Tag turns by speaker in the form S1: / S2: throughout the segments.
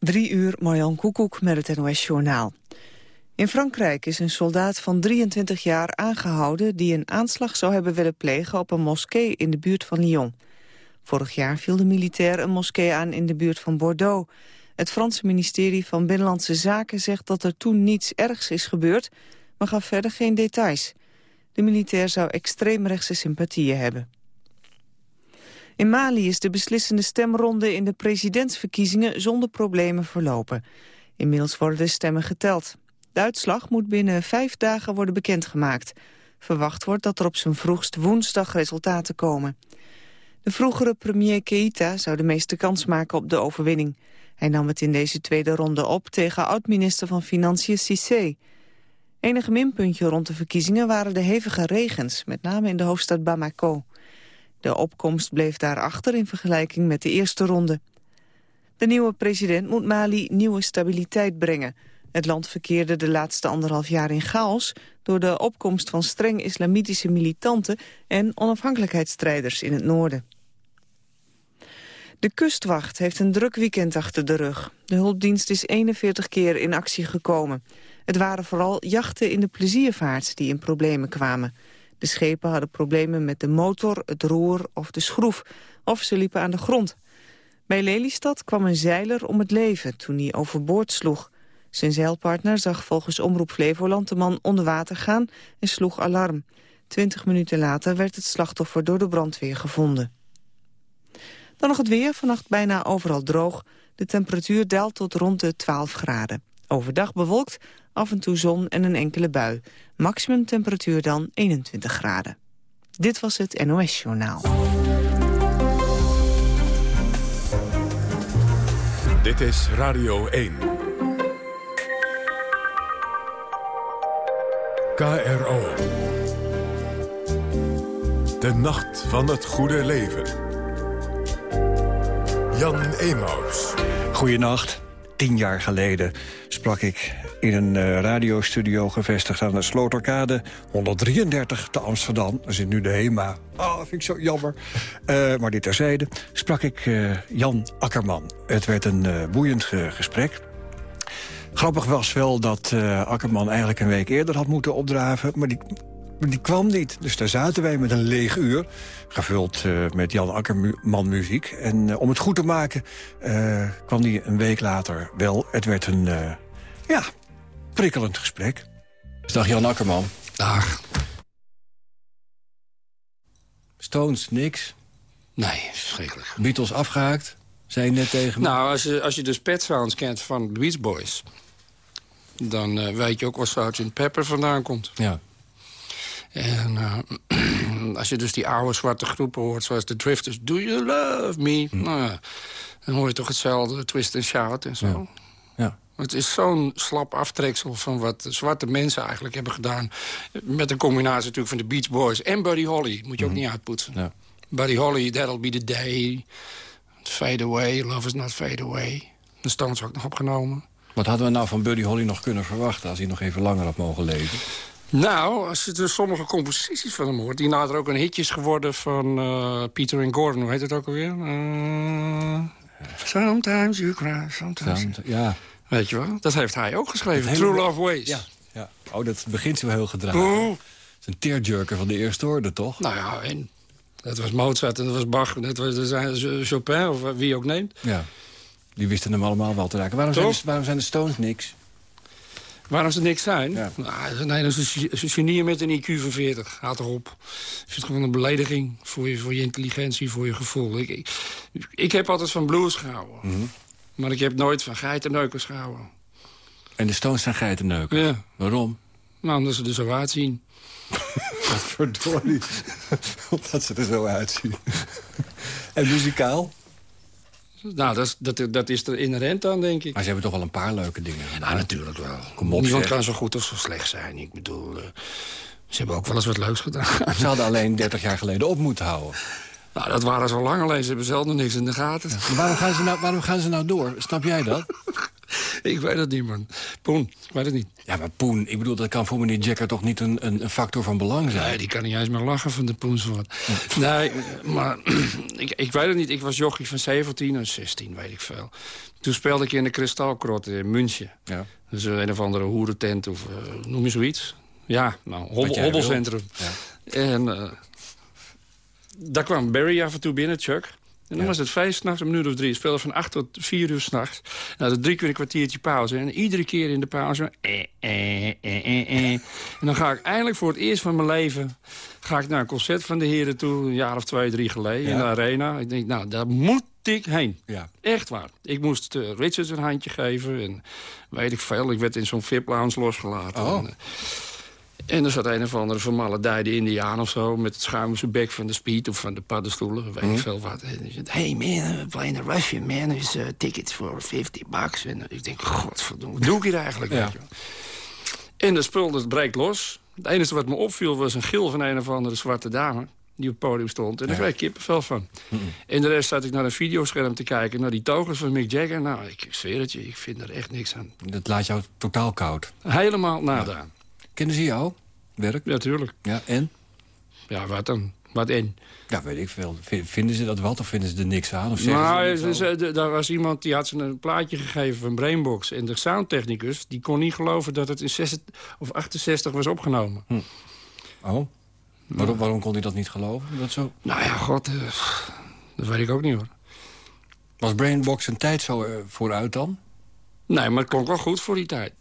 S1: Drie uur, Marjan Koekoek met het NOS-journaal. In Frankrijk is een soldaat van 23 jaar aangehouden... die een aanslag zou hebben willen plegen op een moskee in de buurt van Lyon. Vorig jaar viel de militair een moskee aan in de buurt van Bordeaux. Het Franse ministerie van Binnenlandse Zaken zegt dat er toen niets ergs is gebeurd... maar gaf verder geen details. De militair zou extreemrechtse sympathieën hebben. In Mali is de beslissende stemronde in de presidentsverkiezingen zonder problemen verlopen. Inmiddels worden de stemmen geteld. De uitslag moet binnen vijf dagen worden bekendgemaakt. Verwacht wordt dat er op zijn vroegst woensdag resultaten komen. De vroegere premier Keita zou de meeste kans maken op de overwinning. Hij nam het in deze tweede ronde op tegen oud-minister van Financiën Cissé. Enige minpuntje rond de verkiezingen waren de hevige regens, met name in de hoofdstad Bamako. De opkomst bleef daarachter in vergelijking met de eerste ronde. De nieuwe president moet Mali nieuwe stabiliteit brengen. Het land verkeerde de laatste anderhalf jaar in chaos... door de opkomst van streng islamitische militanten... en onafhankelijkheidsstrijders in het noorden. De kustwacht heeft een druk weekend achter de rug. De hulpdienst is 41 keer in actie gekomen. Het waren vooral jachten in de pleziervaart die in problemen kwamen. De schepen hadden problemen met de motor, het roer of de schroef. Of ze liepen aan de grond. Bij Lelystad kwam een zeiler om het leven toen hij overboord sloeg. Zijn zeilpartner zag volgens Omroep Flevoland de man onder water gaan en sloeg alarm. Twintig minuten later werd het slachtoffer door de brandweer gevonden. Dan nog het weer, vannacht bijna overal droog. De temperatuur daalt tot rond de 12 graden. Overdag bewolkt, af en toe zon en een enkele bui. Maximum temperatuur dan 21 graden. Dit was het NOS Journaal.
S2: Dit is Radio 1. KRO. De nacht van het goede leven. Jan Emaus.
S3: Goedenacht. Tien jaar geleden sprak ik in een uh, radiostudio gevestigd aan de Sloterkade 133 te Amsterdam. Daar zit nu de HEMA. Dat vind ik zo jammer. Uh, maar dit terzijde sprak ik uh, Jan Akkerman. Het werd een boeiend gesprek. Grappig was wel dat Akkerman eigenlijk een week eerder had moeten opdraven... maar die maar die kwam niet. Dus daar zaten wij met een leeg uur, gevuld uh, met Jan Akkerman muziek. En uh, om het goed te maken uh, kwam die een week later wel. Het werd een, ja, prikkelend gesprek. Dag Jan Akkerman.
S4: Dag.
S3: Stones, niks?
S4: Nee, verschrikkelijk.
S3: Beatles afgehaakt? Zei je net tegen me?
S4: Nou, als je, als je dus Pet Sounds kent van de Beach Boys... dan uh, weet je ook waar Sgt. Pepper vandaan komt.
S3: Ja.
S4: En uh, als je dus die oude zwarte groepen hoort, zoals de Drifters... Do you love me? Hm. Nou dan hoor je toch hetzelfde, twist and shout en zo.
S3: Ja. ja.
S4: Het is zo'n slap aftreksel van wat zwarte mensen eigenlijk hebben gedaan. Met een combinatie natuurlijk van de Beach Boys en Buddy Holly. Moet je ook mm. niet uitpoetsen.
S3: Ja.
S4: Buddy Holly, That'll Be The Day. Fade Away, Love Is Not Fade Away. De Stones ook nog opgenomen.
S3: Wat hadden we nou van Buddy Holly nog kunnen verwachten... als hij nog even langer had mogen leven?
S4: Nou, als je dus sommige composities van hem hoort... die nader ook een hitje is geworden van uh, Peter en Gordon. Hoe heet het ook alweer? Uh, sometimes you cry, sometimes...
S3: Ja.
S4: Weet je wel? Dat heeft hij ook geschreven. True Love Ways.
S3: Ja, ja. Oh, dat begint zo heel gedragen. Oh. Het is een tearjerker van de eerste orde, toch?
S4: Nou ja, en dat was Mozart en dat was Bach. Dat was Chopin, of wie ook neemt.
S3: Ja, die wisten hem allemaal wel te raken. Waarom, zijn de, waarom zijn de Stones niks?
S4: Waarom ze niks zijn? Ja. Nou, nee, dat is een genie met een IQ van 40. Gaat erop. Ik vind gewoon een belediging voor je, voor je intelligentie, voor je gevoel. Ik, ik, ik heb altijd van blues gehouden.
S3: Mm -hmm.
S4: Maar ik heb nooit van geitenneukers gehouden.
S3: En de Stones zijn geitenneukers?
S4: Ja.
S3: Waarom?
S4: Nou, omdat ze er zo uitzien.
S3: Verdorie. omdat ze er zo uitzien. en muzikaal?
S4: Nou, dat, dat, dat is er inherent aan, denk ik.
S3: Maar ze hebben toch wel een paar leuke dingen gedaan?
S4: Nou, natuurlijk wel.
S3: Kom op,
S4: Niemand kan zo goed of zo slecht zijn. Ik bedoel, uh, ze hebben ook wel eens wat leuks gedaan.
S3: Ze hadden alleen 30 jaar geleden op moeten houden.
S4: Nou, dat waren ze al lang, alleen ze hebben zelf nog niks in de gaten.
S3: waarom, gaan ze nou, waarom gaan ze nou door? Snap jij dat?
S4: ik weet het niet, man. Poen, ik weet het niet.
S3: Ja, maar Poen, ik bedoel, dat kan voor meneer Jacker toch niet een, een, een factor van belang zijn?
S4: Nee, die kan niet eens meer lachen van de poenswoord. nee, maar ik, ik weet het niet. Ik was jochie van 17 en 16, weet ik veel. Toen speelde ik in de Kristalkrot in München.
S3: Ja.
S4: Dus een of andere hoerentent of uh, noem je zoiets. Ja, nou, hobbelcentrum. Ja. En uh, daar kwam Barry af en toe binnen, Chuck. En dan was het vijf s'nachts, een minuut of drie. Speelde van acht tot vier uur s'nachts. Nou, dat drie keer een kwartiertje pauze. En iedere keer in de pauze... Eh, eh, eh, eh, eh. En dan ga ik eindelijk voor het eerst van mijn leven... ga ik naar een concert van de heren toe. Een jaar of twee, drie geleden ja. in de arena. Ik denk, nou, daar moet ik heen.
S3: Ja.
S4: Echt waar. Ik moest uh, Richards een handje geven. En weet ik veel. Ik werd in zo'n VIP-lounge losgelaten.
S3: Oh.
S4: En, uh, en er zat een of andere vermaledijde indiaan of zo... met het schuim zijn bek van de speed of van de paddenstoelen. Weet
S3: Mhm.
S4: ik veel wat. En hij zei, hey man, we're playing the Russian, man. There's uh, tickets for 50 bucks. En ik denk, godverdomme, wat doe ik hier eigenlijk?
S3: Ja.
S4: En de spul dat breekt los. Het enige wat me opviel was een gil van een of andere zwarte dame... die op het podium stond. En daar
S3: Ja.
S4: kreeg ik kippenvel van. En de rest zat ik naar een videoscherm te kijken... naar die togers van Mick Jagger. Nou, ik zweer het je, ik vind er echt niks aan.
S3: Dat laat jou totaal koud.
S4: Helemaal nada.
S3: Kennen ze jou? Werk?
S4: Ja,
S3: en?
S4: Ja, wat dan? Wat in?
S3: Ja, weet ik veel. Vinden ze dat wat of vinden ze er niks aan? Of
S4: Nou,
S3: ze er
S4: de- daar was iemand die had ze een plaatje gegeven van Brainbox. En de soundtechnicus die kon niet geloven dat het in 66 of 68 was opgenomen.
S3: Oh? Waarom, waarom kon hij dat niet geloven? Dat zo...
S4: Nou ja, god, eh, dat weet ik ook niet hoor.
S3: Was Brainbox een tijd zo eh, vooruit dan?
S4: Nee, maar het klonk wel goed voor die tijd.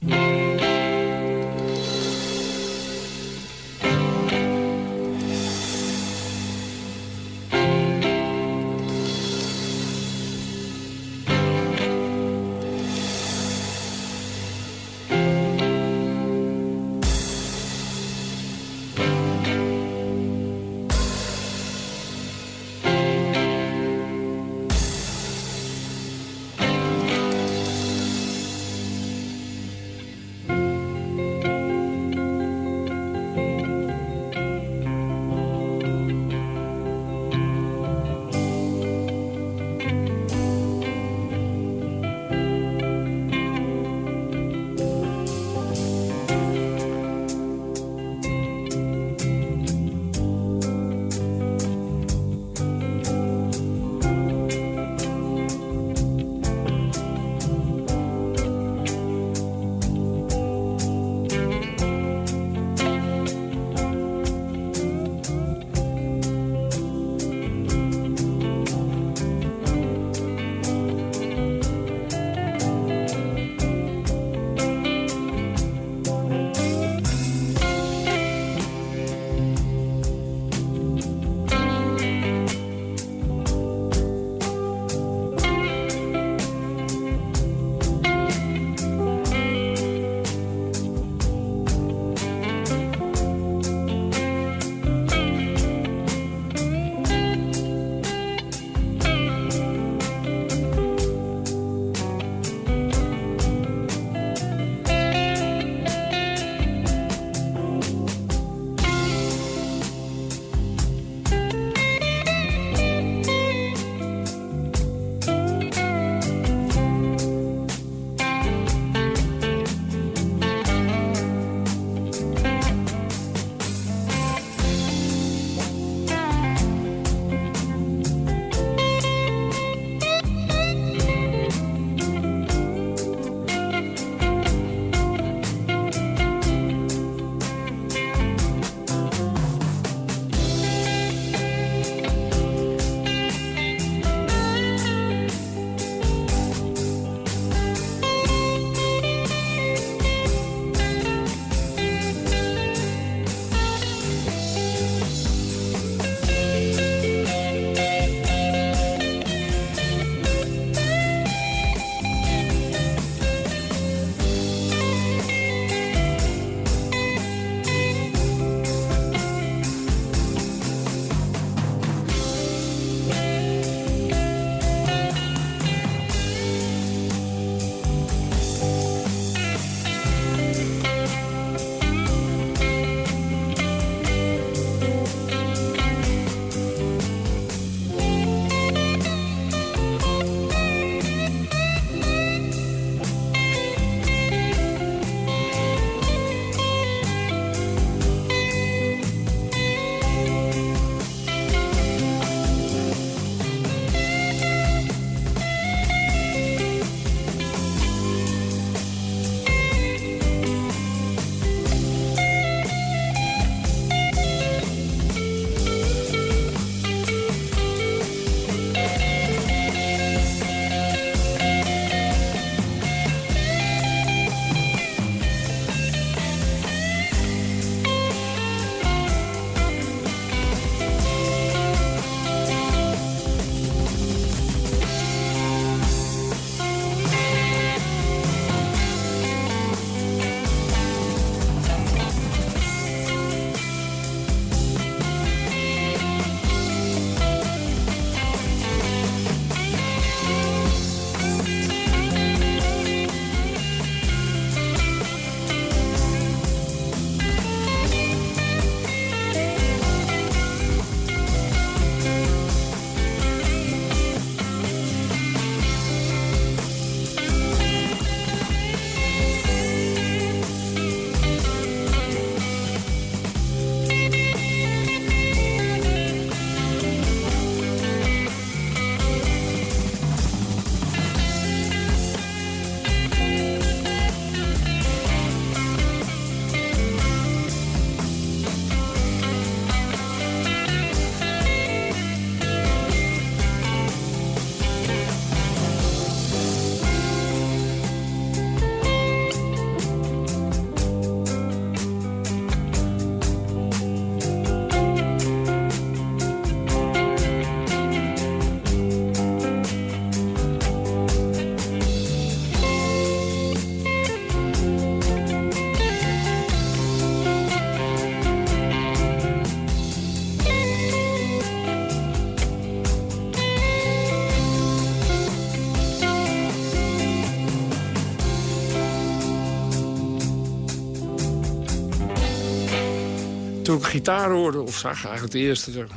S4: Toen ik gitaar hoorde, of zag eigenlijk de eerste...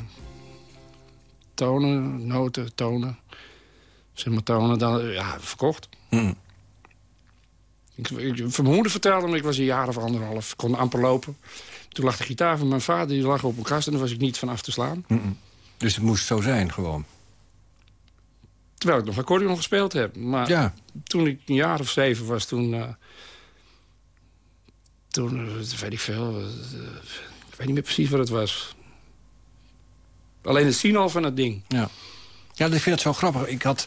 S4: tonen, noten, tonen. Zeg maar tonen, dan, ja, verkocht.
S3: Mm.
S4: Ik, ik, mijn moeder vertelde me, ik was een jaar of anderhalf, kon amper lopen. Toen lag de gitaar van mijn vader, die lag op een kast... en daar was ik niet van af te slaan.
S3: Mm-mm. Dus het moest zo zijn, gewoon.
S4: Terwijl ik nog accordeon gespeeld heb. Maar
S3: Ja,
S4: toen ik een jaar of zeven was, toen... eh, toen, eh, weet ik veel... eh, ik weet niet meer precies wat het was. Alleen het zien al van het ding.
S3: ja. Ja, ik vind het zo grappig. Ik had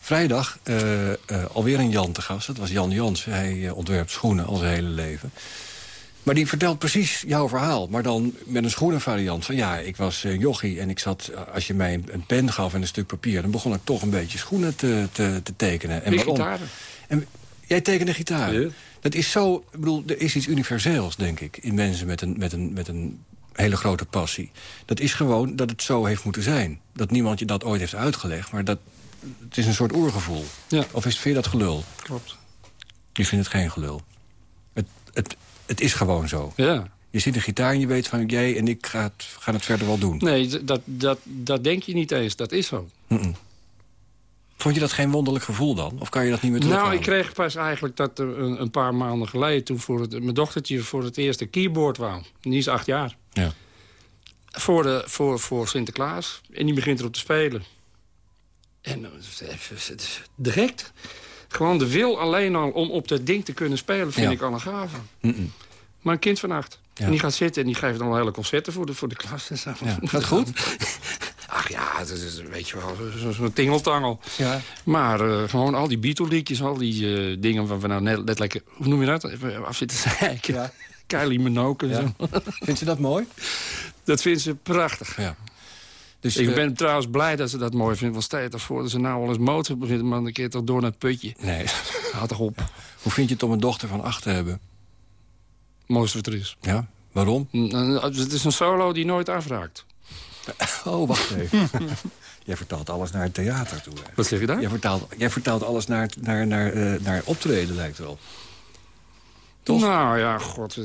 S3: vrijdag eh, eh, alweer een Jan te gast. Dat was Jan Jans. Hij eh, ontwerpt schoenen al zijn hele leven. Maar die vertelt precies jouw verhaal. Maar dan met een schoenenvariant. Van ja, ik was jochie en ik zat... Als je mij een, pen gaf en een stuk papier... dan begon ik toch een beetje schoenen te, te, te tekenen. En waarom?
S4: gitaren.
S3: En jij tekende gitaar.
S4: Ja.
S3: Dat is zo... Ik bedoel, er is iets universeels, denk ik... in mensen met een, met een, met een hele grote passie. Dat is gewoon dat het zo heeft moeten zijn. Dat niemand je dat ooit heeft uitgelegd. Maar dat, het is een soort oergevoel.
S4: Ja.
S3: Of is, vind je dat gelul?
S4: Klopt.
S3: Je vindt het geen gelul. Het, het, het is gewoon zo.
S4: Ja.
S3: Je ziet een gitaar en je weet van... jij en ik gaan het, gaan het verder wel doen.
S4: Nee, dat, dat, dat denk je niet eens. Dat is zo.
S3: Mm-mm. Vond je dat geen wonderlijk gevoel dan? Of kan je dat niet meer
S4: Nou,
S3: terughalen?
S4: ik kreeg pas eigenlijk dat een, een paar maanden geleden... toen voor het, mijn dochtertje voor het eerst een keyboard wou. Die is acht jaar.
S3: Ja.
S4: Voor, de, voor, voor Sinterklaas. En die begint erop te spelen. En eh, het is direct. Gewoon de wil alleen al om op dat ding te kunnen spelen... vind
S3: Ja.
S4: ik al een gave.
S3: Mm-mm.
S4: Maar een kind van acht.
S3: Ja.
S4: En die gaat zitten en die geeft dan hele concerten voor de, voor de klas. en zo.
S3: Ja. Gaat goed?
S4: Ach ja, het is, weet je wel, zo'n zo tingeltangel.
S3: Ja.
S4: Maar eh, gewoon al die Beatle-liedjes, al die eh, dingen we nou net, net lekker... Hoe noem je dat? Even af zitten zeiken.
S3: Ja.
S4: Kylie Minogue
S3: Ja.
S4: zo.
S3: Vindt ze dat mooi?
S4: Dat vindt ze prachtig.
S3: Ja. Dus,
S4: Ik
S3: eh,
S4: ben trouwens blij dat ze dat mooi vindt. Want stel je toch voor dat ze nou al eens motor begint... maar een keer toch door naar het putje.
S3: Nee.
S4: Houd toch op.
S3: Hoe vind je het om een dochter van acht te hebben?
S4: Mooiste wat er is.
S3: Ja? Waarom?
S4: Het is een solo die nooit afraakt.
S3: Oh, wacht even. jij vertaalt alles naar het theater toe. hè?
S4: Wat zeg je daar?
S3: Jij vertaalt, jij vertaalt alles naar, naar, naar, eh, naar optreden, lijkt wel. Toch?
S4: Nou ja, god. eh,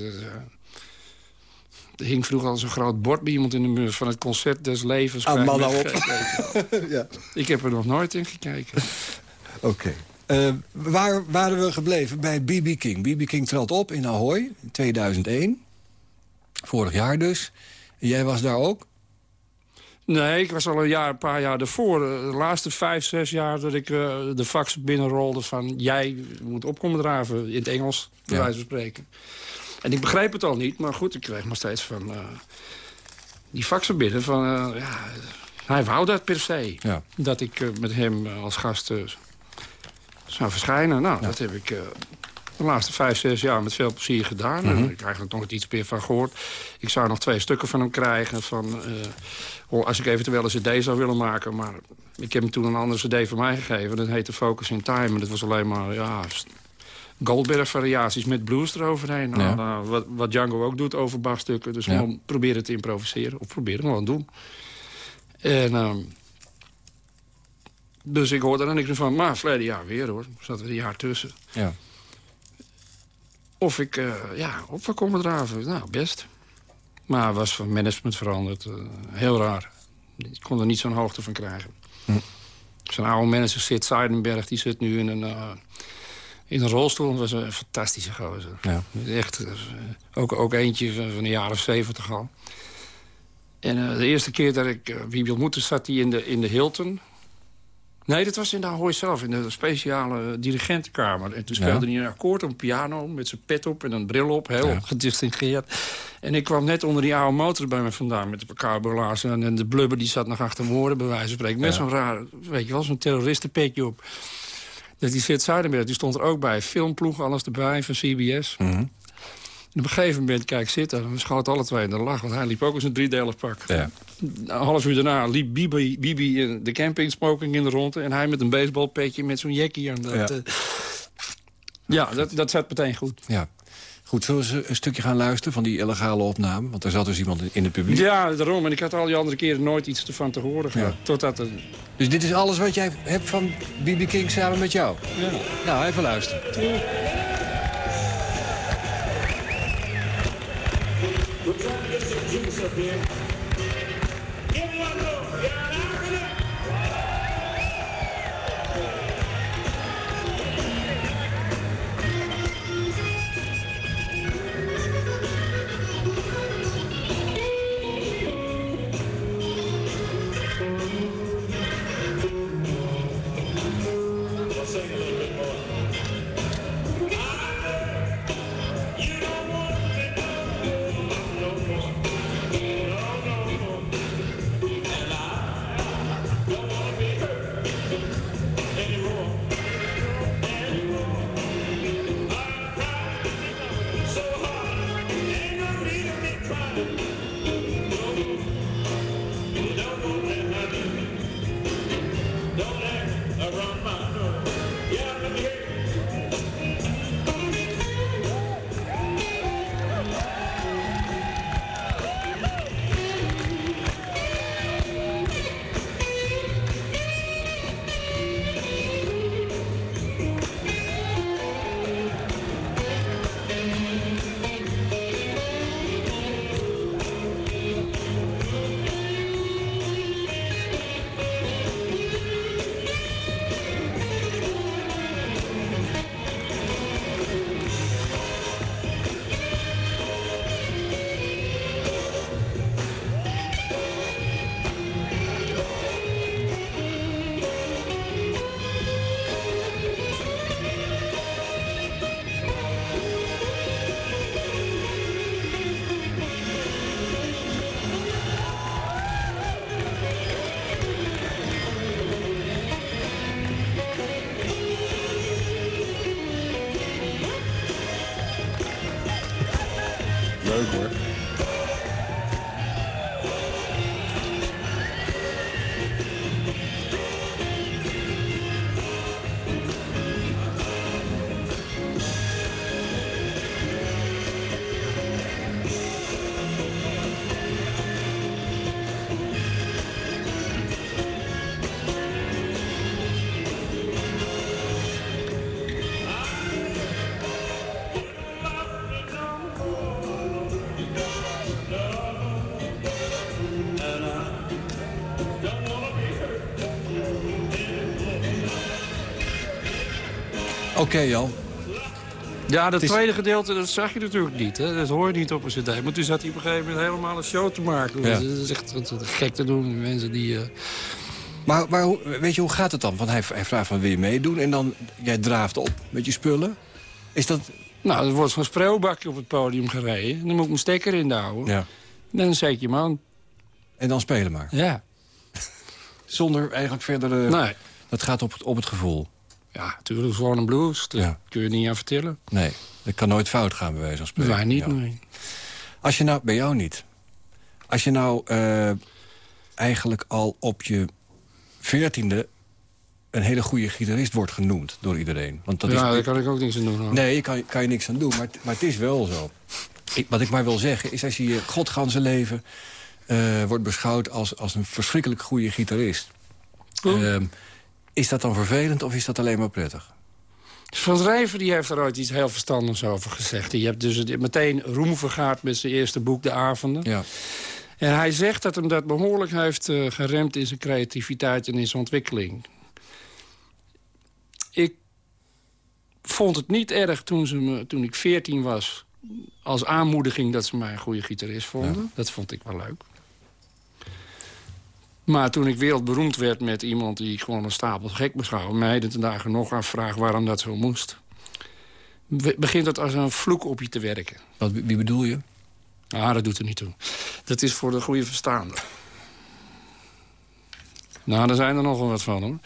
S4: Er hing vroeger al zo'n groot bord bij iemand in de muur... van het concert des levens.
S3: Ah, man, nou
S4: met-
S3: ja.
S4: Ik heb er nog nooit in gekeken.
S3: Oké. Eh, waar waren we gebleven? Bij B.B. King. B.B. King trad op in Ahoy in 2001. Vorig jaar dus. En jij was daar ook?
S4: Nee, ik was al een, jaar, een paar jaar ervoor. eh, De laatste vijf, zes jaar dat ik eh, de fax binnenrolde van... jij moet opkomen draven in het Engels, bij
S3: Ja.
S4: wijze van spreken. En ik begreep het al niet, maar goed, ik kreeg maar steeds van... eh, die faxen binnen van... ja, hij wou dat per se.
S3: Ja.
S4: Dat ik met hem als gast zou verschijnen. Nou, dat heb ik de laatste vijf, zes jaar met veel plezier gedaan. En ik heb eigenlijk nog iets meer van gehoord. Ik zou nog twee stukken van hem krijgen. Van, oh, als ik eventueel een cd zou willen maken. Maar ik heb hem toen een andere cd van mij gegeven. Dat heette Focus in Time. En dat was alleen maar ja, Goldberg-variaties met blues eroverheen. Nou,
S3: Ja.
S4: nou, wat, wat Django ook doet over Bach-stukken. Dus
S3: Ja.
S4: gewoon proberen te improviseren. Of proberen, gewoon doen. En... ehm, dus ik hoorde er niks meer van. Maar verleden jaar weer hoor. Zat er een jaar tussen.
S3: Ja.
S4: Of ik uh, ja, op wil komen draven. Nou, best. Maar was van management veranderd. Uh, heel raar. Ik kon er niet zo'n hoogte van krijgen.
S3: Hm.
S4: Zo'n oude manager, Sid Seidenberg, die zit nu in een, uh, in een rolstoel. Dat was een fantastische gozer.
S3: Ja.
S4: Echt, ook, ook eentje van, van de jaren zeventig al. En de eerste keer dat ik wie ontmoette, zat hij in de, in de Hilton... Nee, dat was in de Ahoy zelf, in de speciale dirigentenkamer. En toen speelde ja. hij een akkoord op een piano met zijn pet op en een bril op. Heel ja. gedistingeerd. En ik kwam net onder die oude motor bij me vandaan met de cowboylaars. En de blubber die zat nog achter mijn oren, bij wijze van spreken. Met ja. zo'n raar, weet je wel, zo'n terroristenpetje op. Dus die zit Zuidenberg, die stond er ook bij. Filmploeg, alles erbij, van CBS.
S3: Mm -hmm.
S4: En op een gegeven moment kijk zitten en we schoten alle twee in de lach. Want hij liep ook eens een driedelig pak.
S3: Ja.
S4: Een half uur daarna liep Bibi, Bibi in de camping smoking in de ronde. En hij met een baseballpetje met zo'n jackie. aan. Dat, ja, uh, ja dat, dat zat meteen goed.
S3: Ja. Goed, zullen we een stukje gaan luisteren van die illegale opname? Want er zat dus iemand in het publiek.
S4: Ja, daarom. En ik had al die andere keren nooit iets ervan te horen gehad. Ja. Totdat er...
S3: Dus dit is alles wat jij hebt van B.B. King samen met jou?
S4: Ja.
S3: Nou, even luisteren.
S4: Ja.
S3: European Oké Jan.
S4: Ja, dat
S3: is-
S4: tweede gedeelte, dat zag je natuurlijk niet. Hè? Dat hoor je niet op een cd. Maar toen zat hij op een gegeven moment helemaal een show te maken.
S3: Ja.
S4: Dat is echt gek te doen. Mensen die... eh,
S3: Maar, weet je, hoe gaat het dan? Want hij, hij vraagt van wil je meedoen en dan jij draaft op met je spullen. Is dat...
S4: Nou, er wordt zo'n spreeuwbakje op het podium gereden. Dan moet ik mijn stekker in houden.
S3: Ja.
S4: Dan zet je hem aan.
S3: En dan spelen maar.
S4: Ja.
S3: Zonder eigenlijk verder...
S4: Nee.
S3: Dat gaat op het, op het gevoel.
S4: Ja, natuurlijk is gewoon een blues. Daar
S3: Ja.
S4: kun je niet aan vertellen.
S3: Nee, dat kan nooit fout gaan bij wijze van spreken.
S4: Wij niet,
S3: Ja.
S4: nee.
S3: Als je nou, bij jou niet. Als je nou eh, eigenlijk al op je veertiende een hele goede gitarist wordt genoemd door iedereen. Want dat
S4: ja,
S3: is,
S4: daar kan ik ook niks aan doen. hoor.
S3: Nee, kan, kan je niks aan doen, maar, het- maar het is wel zo. Ik, wat ik maar wil zeggen is als je je godganse leven eh, wordt beschouwd als, als een verschrikkelijk goede gitarist. Ehm, is dat dan vervelend of is dat alleen maar prettig?
S4: Van Rijver die heeft er ooit iets heel verstandigs over gezegd. Die hebt dus meteen roem vergaard met zijn eerste boek, De Avonden.
S3: Ja.
S4: En hij zegt dat hem dat behoorlijk heeft eh, geremd in zijn creativiteit en in zijn ontwikkeling. Ik vond het niet erg toen, ze me, toen ik 14 was... als aanmoediging dat ze mij een goede gitarist vonden. Dat vond ik wel leuk. Maar toen ik wereldberoemd werd met iemand die ik gewoon een stapel gek beschouwde... mij de dagen nog afvraag waarom dat zo moest... be- begint het als een vloek op je te werken.
S3: Wat, wie bedoel je?
S4: Ah, dat doet er niet toe. Dat is voor de goede verstaande. Nou, daar zijn er nog wel wat van, hoor.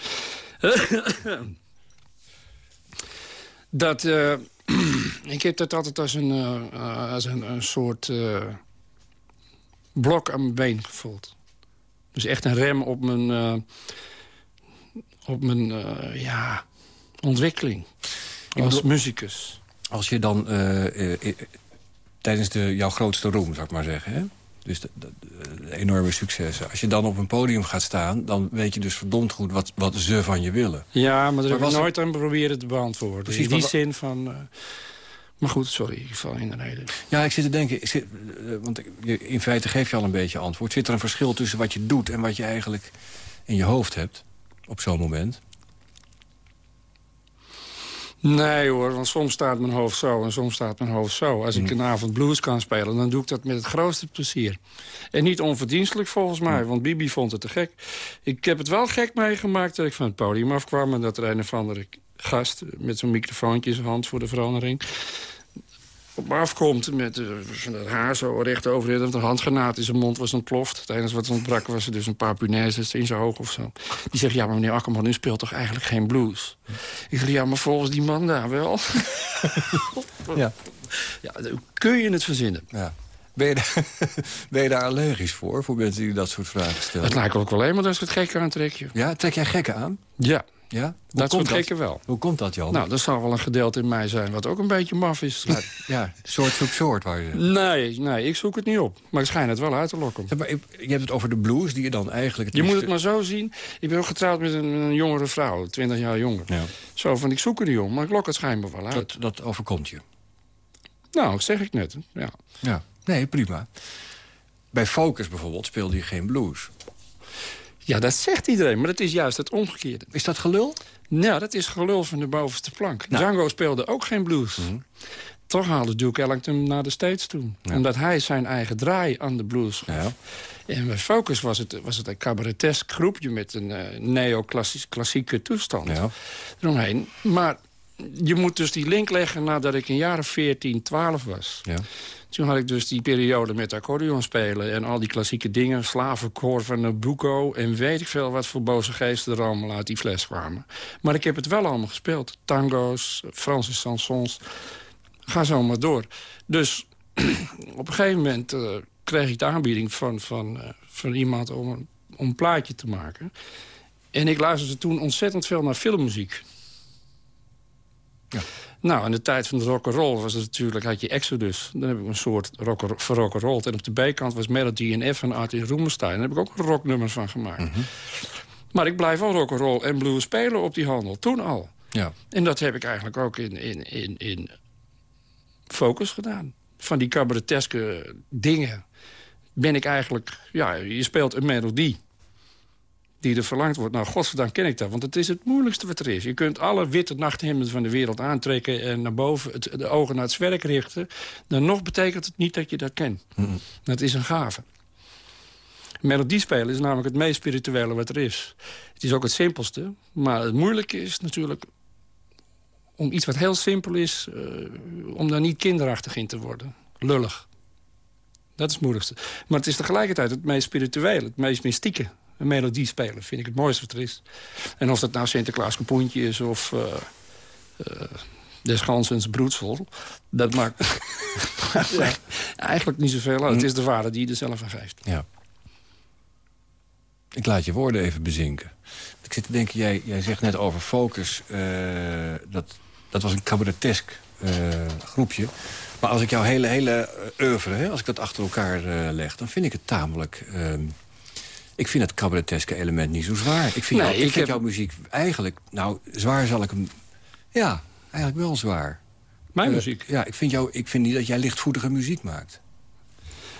S4: dat, eh, ik heb dat altijd als een, eh, eh, als een, een soort blok aan mijn been gevoeld. Dus echt een rem op mijn, eh, op mijn eh, ja, ontwikkeling. Als
S3: bedoel-
S4: muzikus.
S3: Als je dan eh, tijdens de, jouw grootste roem, zou ik maar zeggen... Hè? dus de, de- de enorme successen... als je dan op een podium gaat staan... dan weet je dus verdomd goed wat, wat ze van je willen.
S4: Ja, maar dat heb ik nooit aan proberen te beantwoorden.
S3: Precies,
S4: in die zin van... Maar goed, sorry, ik val in de reden.
S3: Ja, ik zit te denken, ik zit, eh, want in feite geef je al een beetje antwoord. Zit er een verschil tussen wat je doet en wat je eigenlijk in je hoofd hebt op zo'n moment?
S4: Nee hoor, want soms staat mijn hoofd zo en soms staat mijn hoofd zo. Als
S3: Mm.
S4: ik een avond blues kan spelen, dan doe ik dat met het grootste plezier. En niet onverdienstelijk volgens mij, want Bibi vond het te gek. Ik heb het wel gek meegemaakt dat ik van het podium afkwam... en dat er een of andere gast met zo'n microfoontje in zijn hand voor de verandering... op me afkomt met zijn haar zo recht overheen... dat een handgranaat in zijn mond was ontploft. Het enige wat ontbrak was er dus een paar punaises in zijn oog of zo. Die zegt, ja, maar meneer Akkerman, u speelt toch eigenlijk geen blues? Ik zeg, ja, maar volgens die man daar wel.
S3: Ja.
S4: Ja, kun je het verzinnen?
S3: ja. Ben, je daar, ben je daar allergisch voor, voor mensen die dat soort vragen stellen?
S4: Het lijkt ook wel helemaal dat het gekke aantrekje.
S3: Ja, trek jij gekken aan?
S4: Ja,
S3: Ja? Hoe
S4: dat soort
S3: komt
S4: gekken wel.
S3: Hoe komt dat, Jan?
S4: Nou, dat zal wel een gedeelte in mij zijn wat ook een beetje maf is.
S3: ja, soort zoek soort, waar je...
S4: nee, nee, ik zoek het niet op. Maar ik schijn het wel uit te lokken.
S3: Zeg maar, je hebt het over de blues die je dan eigenlijk...
S4: Je moet het maar zo zien. Ik ben ook getrouwd met een, een jongere vrouw, 20 jaar jonger.
S3: Ja,
S4: Zo van, ik zoek er niet om, maar ik lok het schijnbaar wel uit.
S3: dat, dat overkomt je.
S4: Nou, dat zeg ik net. Ja.
S3: Ja, nee, prima. Bij Focus bijvoorbeeld speelde je geen blues.
S4: Ja, dat zegt iedereen, maar dat is juist het omgekeerde.
S3: Is dat gelul?
S4: Nou, dat is gelul van de bovenste plank. Django speelde ook geen blues. Toch haalde Duke Ellington naar de States toe. Omdat hij zijn eigen draai aan de blues gaf.
S3: Ja.
S4: En bij Focus was het, was het een cabaretesk groepje... met een eh neo-klassieke toestand
S3: Ja.
S4: eromheen. Maar je moet dus die link leggen nadat ik een jaar of 14, 12 was.
S3: Ja.
S4: Toen had ik dus die periode met accordeon spelen... en al die klassieke dingen, slavenkoor van Nabucco... en weet ik veel wat voor boze geesten er allemaal uit die fles kwamen. Maar ik heb het wel allemaal gespeeld. Tango's, Franse chansons. Ga zo maar door. Dus op een gegeven moment eh, kreeg ik de aanbieding van, van, eh, van iemand... Om om een plaatje te maken. En ik luisterde toen ontzettend veel naar filmmuziek.
S3: Ja.
S4: Nou, in de tijd van de rock'n'roll was het natuurlijk, had je Exodus. Dan heb ik een soort rocker, verrock'n'roll. En op de B-kant was Melody in F van Artie Roemenstein. Daar heb ik ook een rocknummer van gemaakt. Maar ik blijf wel rock'n'roll en blues spelen op die handel. Toen al.
S3: Ja.
S4: En dat heb ik eigenlijk ook in, in, in, in Focus gedaan. Van die cabareteske dingen ben ik eigenlijk... Ja, je speelt een melodie die er verlangd wordt. Nou, godzijdank ken ik dat, want het is het moeilijkste wat er is. Je kunt alle witte nachthemden van de wereld aantrekken... en naar boven het, de ogen naar het zwerk richten. Dan nog betekent het niet dat je dat kent. Dat is een gave. Melodie spelen is namelijk het meest spirituele wat er is. Het is ook het simpelste, maar het moeilijke is natuurlijk... om iets wat heel simpel is, eh, om daar niet kinderachtig in te worden. Lullig. Dat is het moeilijkste. Maar het is tegelijkertijd het meest spirituele, het meest mystieke. Een melodie spelen vind ik het mooiste wat er is. En of dat nou Sinterklaas Kapoentje is of... eh eh, Des Gansens broedsel, dat maakt eigenlijk niet zoveel uit. Het is de vader die er zelf aan geeft.
S3: Ja. Ik laat je woorden even bezinken. Ik zit te denken, jij, jij zegt net over Focus... eh, dat, dat was een cabaretesk groepje. Maar als ik jouw hele, hele oeuvre, hè, als ik dat achter elkaar leg... dan vind ik het tamelijk... ik vind het cabareteske element niet zo zwaar. Ik vind,
S4: Nee,
S3: jou- ik
S4: ik
S3: vind
S4: heb-
S3: jouw muziek eigenlijk... Nou, zwaar zal ik hem... Ja, eigenlijk wel zwaar.
S4: Mijn
S3: Eh,
S4: muziek.
S3: ja, ik vind, jou, ik vind niet dat jij lichtvoetige muziek maakt.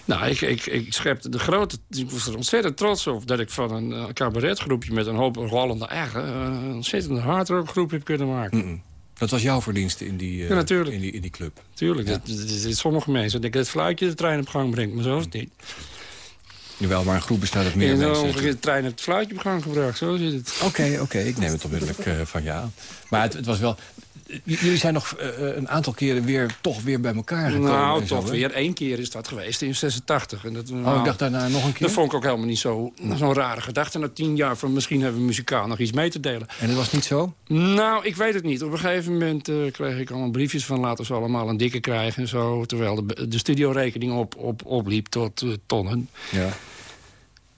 S4: Nou, ik, ik, ik schepte de grote... Ik was er ontzettend trots op dat ik van een eh, cabaretgroepje... met een hoop rollende eigen... eh, een ontzettend hardrockgroep heb kunnen maken.
S3: Dat was jouw verdienste in die,
S4: Ja,
S3: in die, in die club.
S4: Tuurlijk, dat- sommige mensen denken dat het fluitje de trein op gang brengt. Maar zo is het niet.
S3: Jawel, maar een groep bestaat uit meer mensen.
S4: ongeveer de trein het fluitje op gang gebracht. Zo zit het.
S3: Oké, oké, ik neem het onmiddellijk eh, van aan. Maar het, het was wel... Jullie zijn nog eh, een aantal keren weer, toch weer bij elkaar gekomen.
S4: Nou,
S3: zo,
S4: toch weer. Eén keer is dat geweest in 86. En dat,
S3: Oh,
S4: nou,
S3: ik dacht daarna nog een keer.
S4: Dat vond ik ook helemaal niet zo- zo'n rare gedachte. Na tien jaar van misschien hebben we muzikaal nog iets mee te delen.
S3: En dat was niet zo?
S4: Nou, ik weet het niet. Op een gegeven moment eh, kreeg ik allemaal briefjes van... laten ze allemaal een dikke krijgen en zo. Terwijl de, de studiorekening op, op, opliep tot eh, tonnen.
S3: Ja.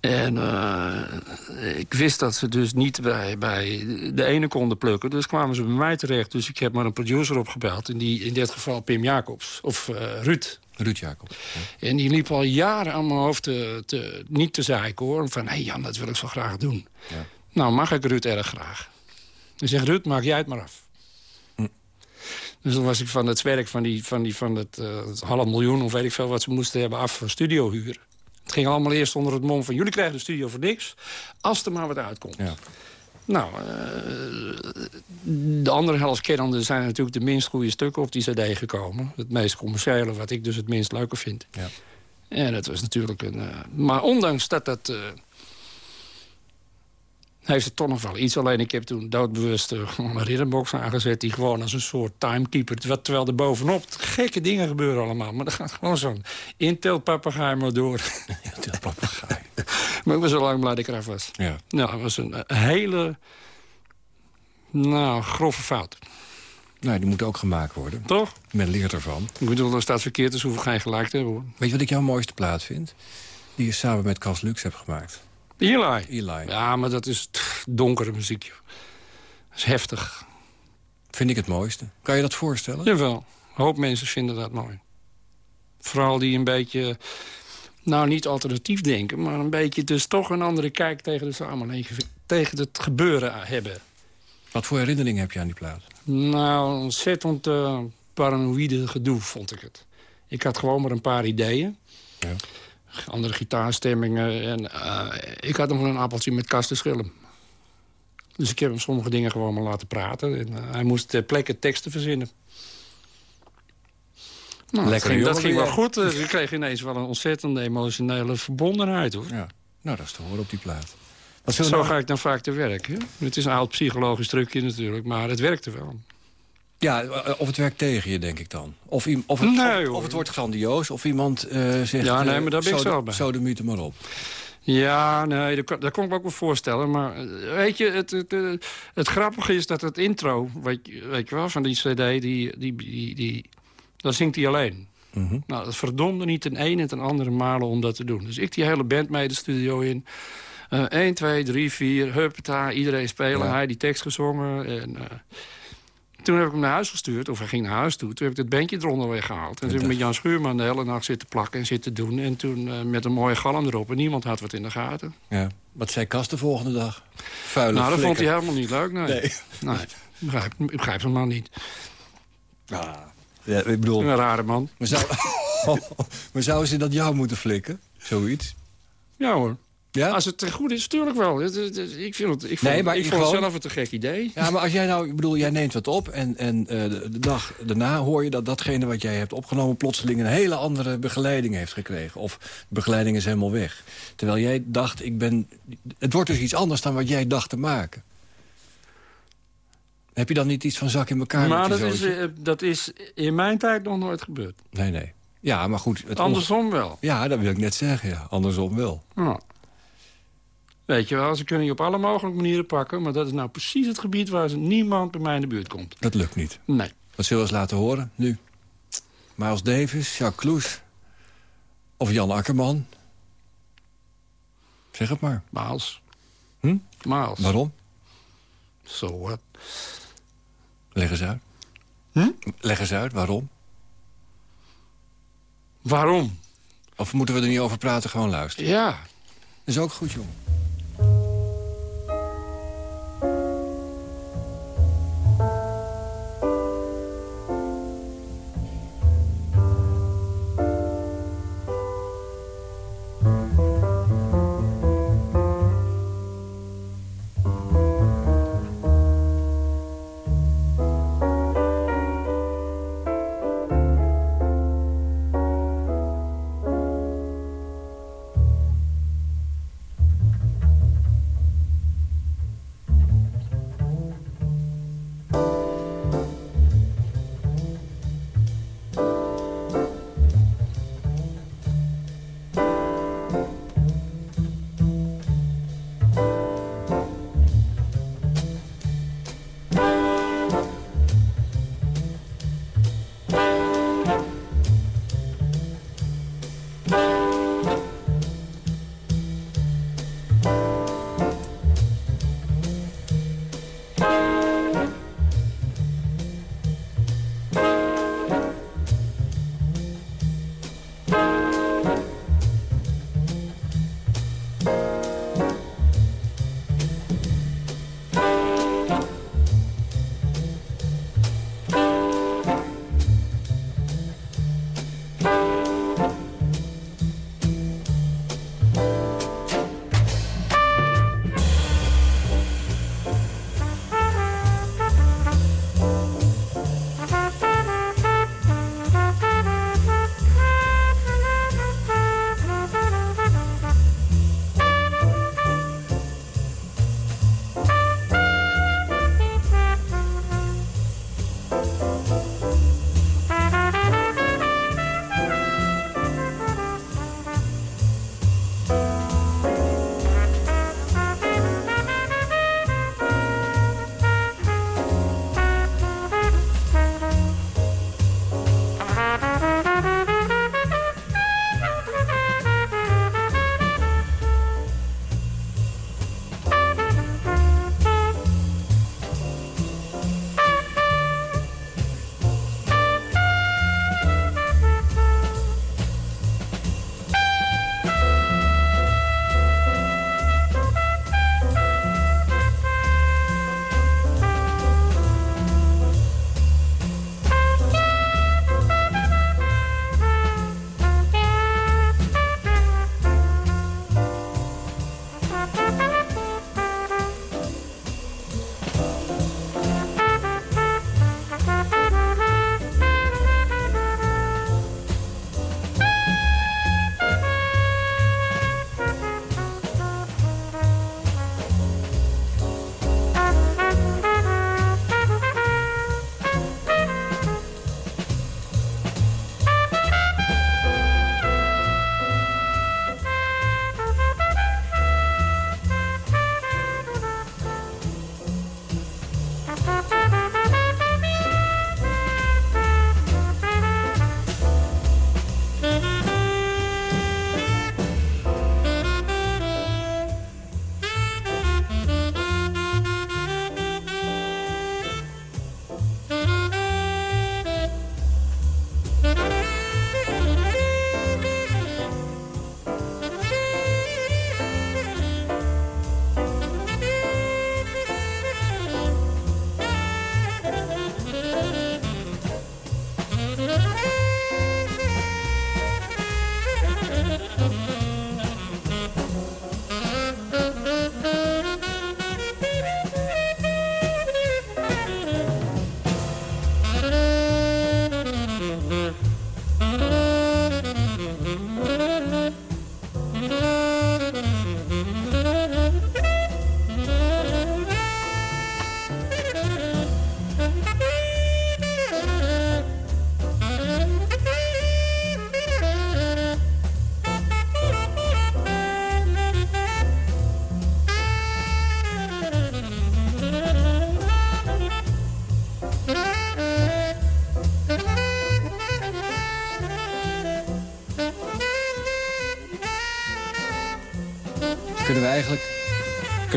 S4: En eh, ik wist dat ze dus niet bij, bij de ene konden plukken. Dus kwamen ze bij mij terecht. Dus ik heb maar een producer opgebeld. In, die, in dit geval Pim Jacobs. Of eh, Ruud.
S3: Ruud Jacob.
S4: En die liep al jaren aan mijn hoofd te, te, niet te zeiken hoor. Van, hé hey Jan, dat wil ik zo graag doen.
S3: Ja.
S4: Nou, mag ik Ruud erg graag. Dan zegt Ruud, maak jij het maar af.
S3: Hm.
S4: Dus dan was ik van het werk van, die, van, die, van het, het half miljoen... of weet ik veel wat ze moesten hebben af voor studiohuur. Het ging allemaal eerst onder het mom van... jullie krijgen de studio voor niks, als er maar wat uitkomt.
S3: Ja.
S4: Nou, eh, de andere helft kennende zijn natuurlijk de minst goede stukken op die cd gekomen. Het meest commerciële, wat ik dus het minst leuke vind.
S3: Ja.
S4: En dat was natuurlijk een... eh, maar ondanks dat dat... eh, heeft het toch nog wel iets. Alleen ik heb toen doodbewust eh, gewoon een ridderbox aangezet... die gewoon als een soort timekeeper... Terwijl, terwijl er bovenop gekke dingen gebeuren allemaal. Maar er gaat gewoon zo'n Intel-papegaai maar door.
S3: Ja, papegaai.
S4: maar ik was zo lang blij dat ik eraf was.
S3: Ja.
S4: Nou, dat was een eh, hele... Nou, grove fout.
S3: Nou, die moet ook gemaakt worden.
S4: Toch?
S3: Men leert ervan.
S4: Ik bedoel, als dat verkeerd is, hoef ik geen gelijk te hebben. hoor.
S3: Weet je wat ik jouw mooiste plaat vind? Die je samen met Cas Lux hebt gemaakt.
S4: Eli.
S3: Eli.
S4: Ja, maar dat is donkere muziek. Dat is heftig.
S3: Vind ik het mooiste. Kan je dat voorstellen?
S4: Jawel. Een hoop mensen vinden dat mooi. Vooral die een beetje... Nou, niet alternatief denken, maar een beetje dus toch een andere kijk tegen de samenleving, tegen het gebeuren hebben.
S3: Wat voor herinneringen heb je aan die plaat?
S4: Nou, ontzettend eh, paranoïde gedoe vond ik het. Ik had gewoon maar een paar ideeën.
S3: Ja.
S4: Andere gitaarstemmingen. En eh, ik had nog een appeltje met Kas te schillen. Dus ik heb hem sommige dingen gewoon maar laten praten. En, eh, hij moest ter plekke teksten verzinnen. Nou,
S3: Lekker
S4: dat ging, dat ging wel goed. Dus ik kreeg ineens wel een ontzettende emotionele verbondenheid. hoor.
S3: Ja. Nou, dat is te horen op die plaat.
S4: Zo
S3: nou-
S4: ga ik dan vaak te werk. Hè? Het is een oud psychologisch trucje natuurlijk, maar het werkte wel.
S3: Ja, eh, of het werkt tegen je, denk ik dan. Of, of, het,
S4: Nee,
S3: of, het wordt grandioos, of iemand eh, zegt...
S4: Ja, nee,
S3: eh,
S4: maar daar ben ik
S3: zo
S4: bij.
S3: Zo de mythe maar op.
S4: Ja, nee, dat, dat kon ik me ook wel voorstellen. Maar eh, weet je, het, het, eh, het grappige is dat het intro, weet je, weet je wel, van die cd, die, die, die, die, dat zingt hij alleen.
S3: Mhm.
S4: Nou, het verdomde niet ten ene en ten andere malen om dat te doen. Dus ik die hele band mee de studio in. Eh 1, 2, 3, 4, huppata, iedereen spelen.
S3: Ja.
S4: Hij die tekst gezongen. En, eh, toen heb ik hem naar huis gestuurd, of hij ging naar huis toe. Toen heb ik het bandje eronder weggehaald. En toen heb ik met Jan Schuurman de hele nacht zitten plakken en zitten doen. En toen eh, met een mooie galm erop. En niemand had wat in de gaten.
S3: Ja. Wat zei Kas de volgende dag? Vuile
S4: nou, dat vond hij helemaal niet leuk, nee.
S3: Nee.
S4: Nee, ik begrijp, ik begrijp hem maar niet.
S3: Ah. Ja, ik bedoel,
S4: Een rare man.
S3: maar, zou, maar zouden ze dat jou moeten flikken? Zoiets?
S4: Ja hoor.
S3: Ja?
S4: Als het goed is, tuurlijk wel. Ik, vind het, ik vond,
S3: Nee, maar
S4: ik
S3: je
S4: vond het
S3: gewoon-
S4: zelf het een gek idee.
S3: Ja, maar als jij nou, ik bedoel, jij neemt wat op en, en eh, de, dag daarna hoor je dat datgene wat jij hebt opgenomen plotseling een hele andere begeleiding heeft gekregen. Of de begeleiding is helemaal weg. Terwijl jij dacht, ik ben, het wordt dus iets anders dan wat jij dacht te maken. Heb je dan niet iets van zak in elkaar?
S4: maar dat is, eh, dat is in mijn tijd nog nooit gebeurd.
S3: Nee, nee. Ja, maar goed. Het
S4: Andersom wel.
S3: Ja, dat wil ik net zeggen, ja. Andersom wel.
S4: Ja. Weet je wel, ze kunnen je op alle mogelijke manieren pakken... maar dat is nou precies het gebied waar ze niemand bij mij in de buurt komt.
S3: Dat lukt niet.
S4: Nee.
S3: Wat zullen we eens laten horen, nu? Miles Davis, Jacques Kloes of Jan Akkerman? Zeg het maar.
S4: Maals.
S3: Hm?
S4: Maals.
S3: Waarom?
S4: Zo wat.
S3: Leg eens uit.
S4: Hm?
S3: Leg eens uit, waarom?
S4: Waarom?
S3: Of moeten we er niet over praten, gewoon luisteren?
S4: Ja.
S3: Dat is ook goed, jongen.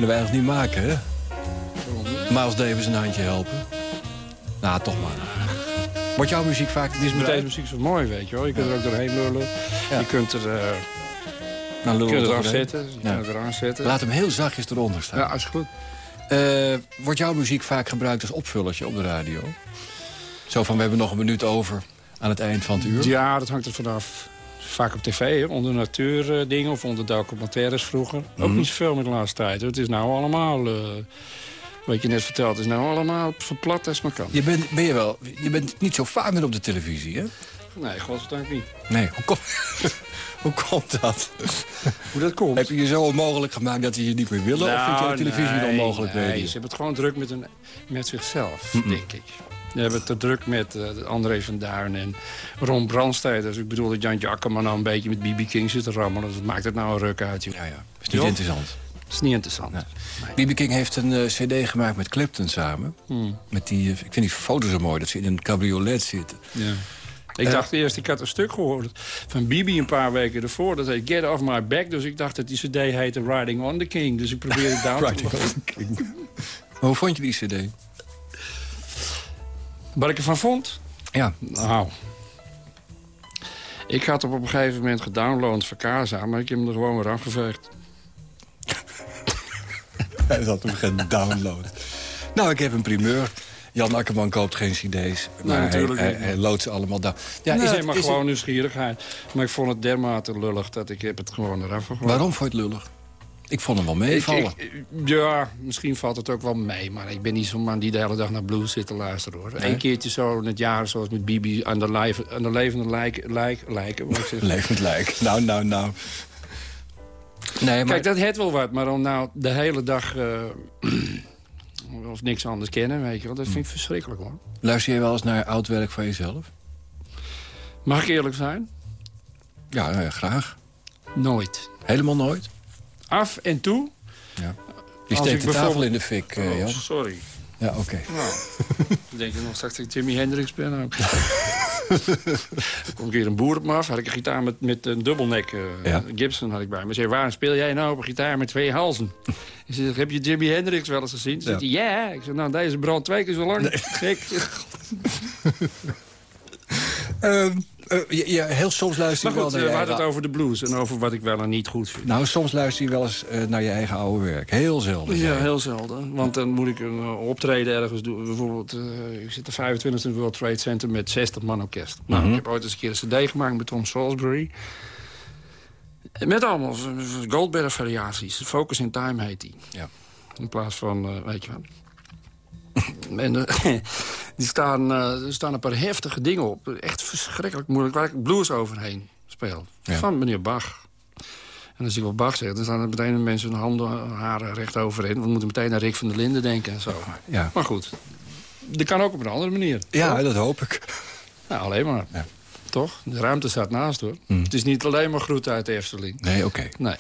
S3: Kunnen we eigenlijk niet maken, hè? Miles Davis een handje helpen. Nou, toch maar. Wordt jouw muziek vaak
S4: Dit is met deze muziek zo mooi, weet je wel. Je kunt er ook doorheen lullen.
S3: Ja.
S4: Je kunt er, eh
S3: Nou,
S4: je
S3: lullen
S4: kunt er
S3: toch doorheen.
S4: afzetten. Je
S3: Ja.
S4: kunt er aanzetten.
S3: Laat hem heel zachtjes eronder staan.
S4: Ja, als goed.
S3: Eh, wordt jouw muziek vaak gebruikt als opvullertje op de radio? Zo van, we hebben nog een minuut over aan het eind van het uur.
S4: Ja, dat hangt er vanaf. Vaak op tv, hè, onder natuurdingen of onder documentaires vroeger.
S3: Mhm.
S4: Ook niet zoveel met de laatste tijd. Het is nou allemaal, eh, wat je net vertelt, het is nou allemaal verplat als maar kan.
S3: Je bent, ben je, wel, je bent niet zo vaak meer op de televisie, hè?
S4: Nee, godsdank niet.
S3: Nee, hoe, kom, hoe komt dat?
S4: Hoe dat komt?
S3: Heb je je zo onmogelijk gemaakt dat ze je niet meer willen? of vind je de televisie
S4: Nou, nee,
S3: onmogelijk
S4: nee, ze hebben het gewoon druk met, een, met zichzelf, denk ik. Ze hebben het te druk met eh, André van Duin en Ron Brandstede. Dus ik bedoel dat Jan Akkerman nou een beetje met B.B. King zit te rammelen. Dus maakt het nou een ruk uit. joh.
S3: Ja, ja. Is niet interessant.
S4: Dat is niet interessant.
S3: Nee. B.B. King heeft een eh, cd gemaakt met Clapton samen.
S4: Hmm.
S3: Met die, eh, ik vind die foto zo mooi, dat ze in een cabriolet zitten.
S4: Ja. Ik dacht eerst, ik had een stuk gehoord van Bibi een paar weken ervoor. Dat heet Get Off My Back. Dus ik dacht dat die cd heette Riding on the King. Dus ik probeerde het down
S3: Riding
S4: te
S3: on the King. Hoe vond je die cd?
S4: Wat ik ervan vond?
S3: Ja,
S4: Nou... Ik had hem op een gegeven moment gedownload voor Casa, maar ik heb hem er gewoon weer afgeveegd.
S3: hij zat hem gedownload. nou, ik heb een primeur. Jan Akkerman koopt geen cd's. Maar hij,
S4: natuurlijk
S3: hij,
S4: niet.
S3: hij loodt ze allemaal down. Ja,
S4: nee,
S3: is het,
S4: maar
S3: is
S4: gewoon
S3: het-
S4: nieuwsgierigheid. Maar ik vond het dermate lullig dat ik heb het gewoon eraf gegooid.
S3: waarom vond je het lullig? Ik vond hem wel meevallen.
S4: Ja, misschien valt het ook wel mee. Maar ik ben niet zo'n man die de hele dag naar blues zit te luisteren. hoor.
S3: Nee?
S4: Eén keertje zo in het jaar, zoals met Bibi... aan de, lijf, aan de levende lijk, lijk, lijken.
S3: Levend lijk. Nou, nou, nou. Nee, maar...
S4: Kijk, dat heeft wel wat. Maar om nou de hele dag... eh, of niks anders kennen, weet je wel. Dat vind ik verschrikkelijk, hoor.
S3: Luister je wel eens naar oud werk van jezelf?
S4: Mag ik eerlijk zijn?
S3: Ja, eh, graag.
S4: Nooit.
S3: Helemaal nooit?
S4: Af en toe...
S3: Ja. Je steekt de tafel in de fik, eh,
S4: Oh,
S3: Jan.
S4: sorry.
S3: Ja, oké.
S4: Nou, dan denk je nog straks dat ik Jimi Hendrix ben ook. er kwam een keer een boer op me af. Had ik een gitaar met, met een dubbelnek. eh,
S3: Ja.
S4: Gibson had ik bij me. Zei, waar speel jij nou op een gitaar met twee halzen? Ik zeg, heb je Jimi Hendrix wel eens gezien? Hij, ja. Ik zeg, nou, deze brandt twee keer zo lang. Gek.
S3: eh, ja, ja, heel soms luister je wel
S4: eh,
S3: naar
S4: we
S3: je
S4: hadden het over de blues. En over wat ik wel en niet goed vind.
S3: Nou, soms luister je wel eens eh, naar je eigen oude werk. Heel zelden.
S4: Ja, heel zelden. Want dan moet ik een eh, optreden ergens doen. Bijvoorbeeld, eh, ik zit de 25e World Trade Center met 60 man orkest. Nou,
S3: Mhm.
S4: ik heb ooit eens een keer een cd gemaakt met Tom Salisbury. Met allemaal Goldberg variaties. Focus in Time heet die.
S3: Ja.
S4: In plaats van, eh, weet je wat. en eh, die staan, eh, er staan een paar heftige dingen op. Echt verschrikkelijk moeilijk. Waar ik blues overheen speel.
S3: Ja.
S4: Van meneer Bach. En als ik op Bach zeg, dan staan er meteen mensen hun handen, haren recht overheen. We moeten meteen aan Rick van der Linden denken en zo.
S3: Ja.
S4: Maar goed, dat kan ook op een andere manier.
S3: ja,
S4: Toch?
S3: dat hoop ik.
S4: Nou, alleen maar.
S3: Ja.
S4: Toch? De ruimte staat naast, hoor.
S3: Hmm.
S4: Het is niet alleen maar groet uit de Efteling.
S3: Nee, oké.
S4: Nee.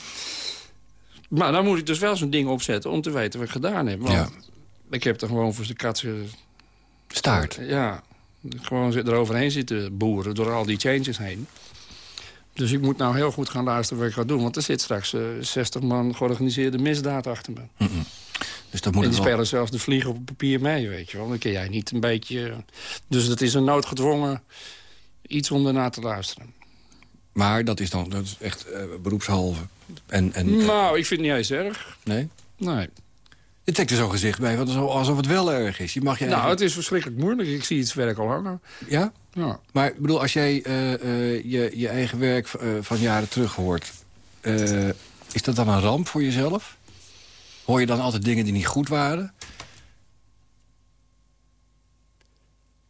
S4: Maar dan moet ik dus wel zo'n ding opzetten om te weten wat ik gedaan heb. Want
S3: Ja.
S4: Ik heb er gewoon voor de katse...
S3: Staart.
S4: Ja, gewoon eroverheen zitten boeren door al die changes heen. Dus ik moet nou heel goed gaan luisteren wat ik ga doen. Want er zit straks eh, 60 man georganiseerde misdaad achter me.
S3: Dus dat moet
S4: en die
S3: wel...
S4: spelen zelfs de vliegen op het papier mee, weet je wel. Dan kun jij niet een beetje... Dus dat is een noodgedwongen iets om ernaar te luisteren.
S3: Maar dat is dan dat is echt eh, beroepshalve. En, en, eh,
S4: Nou, ik vind het niet eens erg.
S3: nee?
S4: Nee.
S3: Je trekt er zo'n gezicht bij, want alsof- het wel erg is. Je mag je
S4: Nou, het is verschrikkelijk moeilijk. Ik zie het werk al langer.
S3: Ja?
S4: Ja.
S3: Maar ik bedoel, als jij eh, eh, je, je eigen werk eh, van jaren terug hoort... is dat dan een ramp voor jezelf? Hoor je dan altijd dingen die niet goed waren?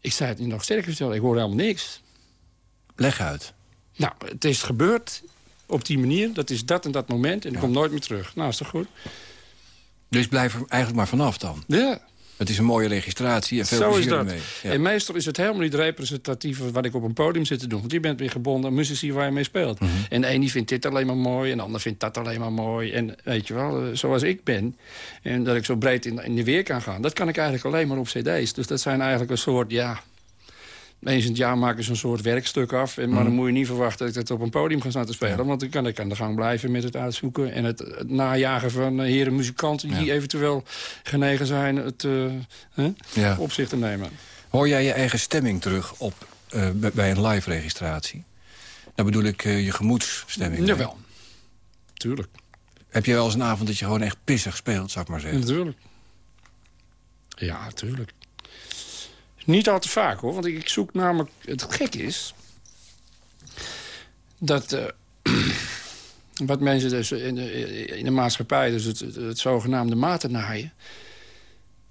S4: Ik zei het niet nog sterker vertellen. Ik hoor helemaal niks.
S3: Leg uit.
S4: Nou, het is gebeurd op die manier. Dat is dat en dat moment. En ik kom nooit meer terug. Nou, is toch goed?
S3: Dus blijf er eigenlijk maar vanaf dan.
S4: Ja.
S3: Het is een mooie registratie en veel
S4: Zo is
S3: plezier
S4: dat.
S3: ermee. Ja.
S4: En meestal is het helemaal niet representatief wat ik op een podium zit te doen. Want je bent weer gebonden aan muzici waar je mee speelt.
S3: Mhm.
S4: En de een die vindt dit alleen maar mooi, en de ander vindt dat alleen maar mooi. En weet je wel, eh, zoals ik ben, en dat ik zo breed in, in de weer kan gaan... dat kan ik eigenlijk alleen maar op cd's. Dus dat zijn eigenlijk een soort, ja... Eens in het jaar maken ze een soort werkstuk af. En, maar dan moet je niet verwachten dat ik het op een podium ga staan te spelen. Want ik kan ik aan de gang blijven met het uitzoeken... en het, het najagen van eh, heren muzikanten... die eventueel genegen zijn het
S3: Ja.
S4: op zich te nemen.
S3: Hoor jij je eigen stemming terug op, eh, bij- een live registratie? Dan bedoel ik eh, je gemoedsstemming.
S4: Jawel. Tuurlijk.
S3: Heb je wel eens een avond dat je gewoon echt pissig speelt, zou ik maar zeggen?
S4: Natuurlijk. Ja, natuurlijk. Niet al te vaak, hoor. Want ik, zoek namelijk... Het gek is... Dat... eh, wat mensen dus in de, in de maatschappij... dus het, het, het zogenaamde maten naaien...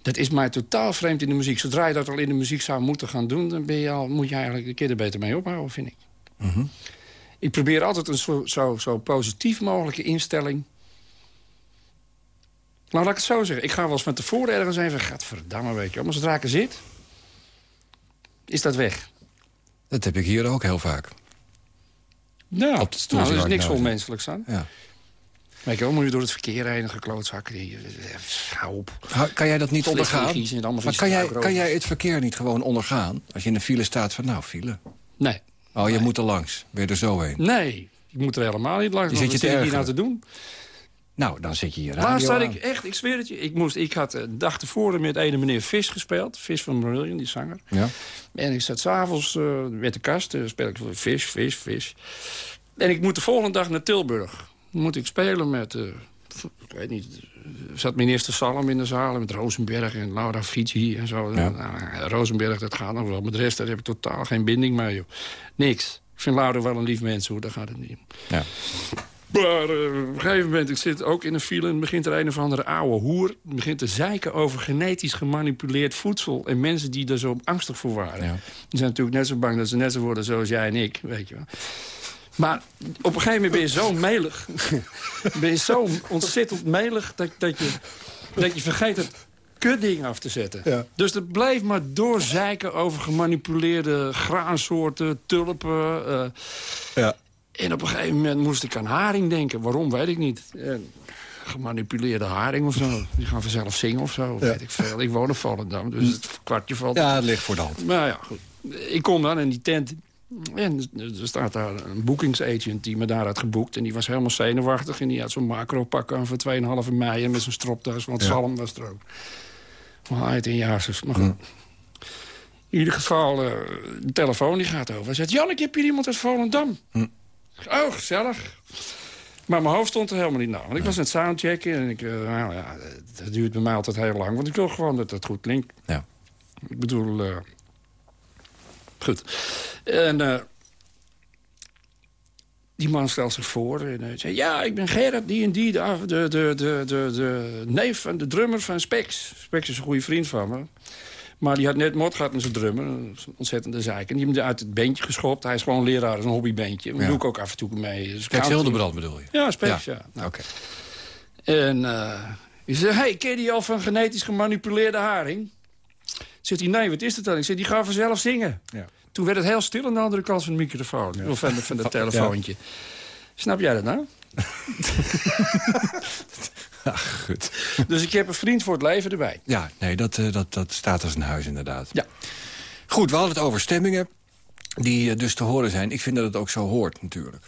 S4: dat is mij totaal vreemd in de muziek. Zodra je dat al in de muziek zou moeten gaan doen... dan ben je al, moet je eigenlijk een keer er beter mee ophouden, vind ik. Ik probeer altijd een zo, zo, zo positief mogelijke instelling... Nou, laat ik het zo zeggen. Ik ga wel eens van tevoren ergens even... Gadverdamme, weet je wel. Maar zodra ik er zit... is dat weg.
S3: Dat heb ik hier ook heel vaak.
S4: Nou,
S3: Op de
S4: nou, er is niks
S3: nou
S4: onmenselijks aan.
S3: Ja.
S4: Weet je wel, moet je door het verkeer heen, geklootzakken. Die, eh, hou op.
S3: Kan jij dat niet ondergaan?
S4: en
S3: Maar kan jij, kan jij het verkeer niet gewoon ondergaan? Als je in een file staat van, nou, file.
S4: Nee.
S3: Oh, je moet er langs. Ben je er zo heen?
S4: Nee. Ik moet er helemaal niet langs.
S3: Je zit je
S4: ik hier nou te doen?
S3: Nou, dan zit je hier radio
S4: Waar
S3: aan.
S4: ik? Echt, ik zweer het je. Ik, moest, ik had eh, de dag tevoren met ene meneer Vis gespeeld. Vis van Brilliant, die zanger.
S3: Ja?
S4: En ik zat s'avonds uh, met de kast, uh, speel ik vis, vis, vis. En ik moet de volgende dag naar Tilburg. Dan moet ik spelen met, uh, ik weet niet, zat minister Salm in de zaal... met Rosenberg en Laura Fiji en zo.
S3: Ja.
S4: Nou, Rosenberg, dat gaat nog wel. Met de rest daar heb ik totaal geen binding mee, joh. Niks. Ik vind Laura wel een lief mens, hoor. Daar gaat het niet.
S3: Ja.
S4: Maar uh, op een gegeven moment, ik zit ook in een file... en begint er een of andere oude hoer... begint te zeiken over genetisch gemanipuleerd voedsel... en mensen die er zo angstig voor waren.
S3: Ja.
S4: Die zijn natuurlijk net zo bang dat ze net zo worden zoals jij en ik, weet je wel. Maar op een gegeven moment ben je zo melig. ben je zo ontzettend melig dat, dat, je, dat je vergeet het kutding af te zetten.
S3: Ja.
S4: Dus het blijft maar doorzeiken over gemanipuleerde graansoorten, tulpen... Uh,
S3: ja.
S4: En op een gegeven moment moest ik aan haring denken. Waarom, weet ik niet. En gemanipuleerde haring of zo. Die gaan vanzelf zingen of zo,
S3: Ja.
S4: weet ik veel. Ik woon in Volendam, dus het kwartje valt.
S3: ja, het ligt voor de hand.
S4: Maar ja, goed. Ik kom dan in die tent. En er staat daar een boekingsagent die me daar had geboekt. En die was helemaal zenuwachtig. En die had zo'n macro-pak aan voor 2,5 mei. En met zijn stropdas, want
S3: Ja.
S4: Salm was er ook. Maar het in jaarsus. Maar goed. In ieder geval, eh, de telefoon die gaat over. Hij zegt, Jan, ik heb hier iemand uit Volendam. Oh, gezellig. Maar mijn hoofd stond er helemaal niet naar. Want ik was aan het soundchecken. En ik, eh, nou ja, dat duurt bij mij altijd heel lang. Want ik wil gewoon dat het goed klinkt.
S3: Ja.
S4: Ik bedoel... eh, goed. En eh, die man stelt zich voor en hij zei... Ja, ik ben Gerard, die en die, de, de, de, de, de neef van de drummer van Spex. Spex is een goede vriend van me. Maar die had net mot gehad met zijn drummer. Een ontzettende zaak. En die hem uit het bandje geschopt. Hij is gewoon leraar, is een hobbybandje.
S3: Ja.
S4: doe ik ook af en toe mee. Dus
S3: Kijk. Hildebrand bedoel je?
S4: Ja, Spex, ja. Nou,
S3: Oké.
S4: En uh, zei, hey, ken je die al van genetisch gemanipuleerde haring? Zegt hij, nee, wat is dat dan? Ik zeg, die gaan vanzelf zingen.
S3: Ja.
S4: Toen werd het heel stil aan de andere kant van de microfoon. Of van, de- van dat telefoontje. Snap jij dat nou?
S3: Ach, goed.
S4: Dus ik heb een vriend voor het leven erbij.
S3: Ja, nee, dat, eh, dat, dat staat als een huis inderdaad.
S4: Ja.
S3: Goed, we hadden het over stemmingen die eh, dus te horen zijn. Ik vind dat het ook zo hoort, natuurlijk.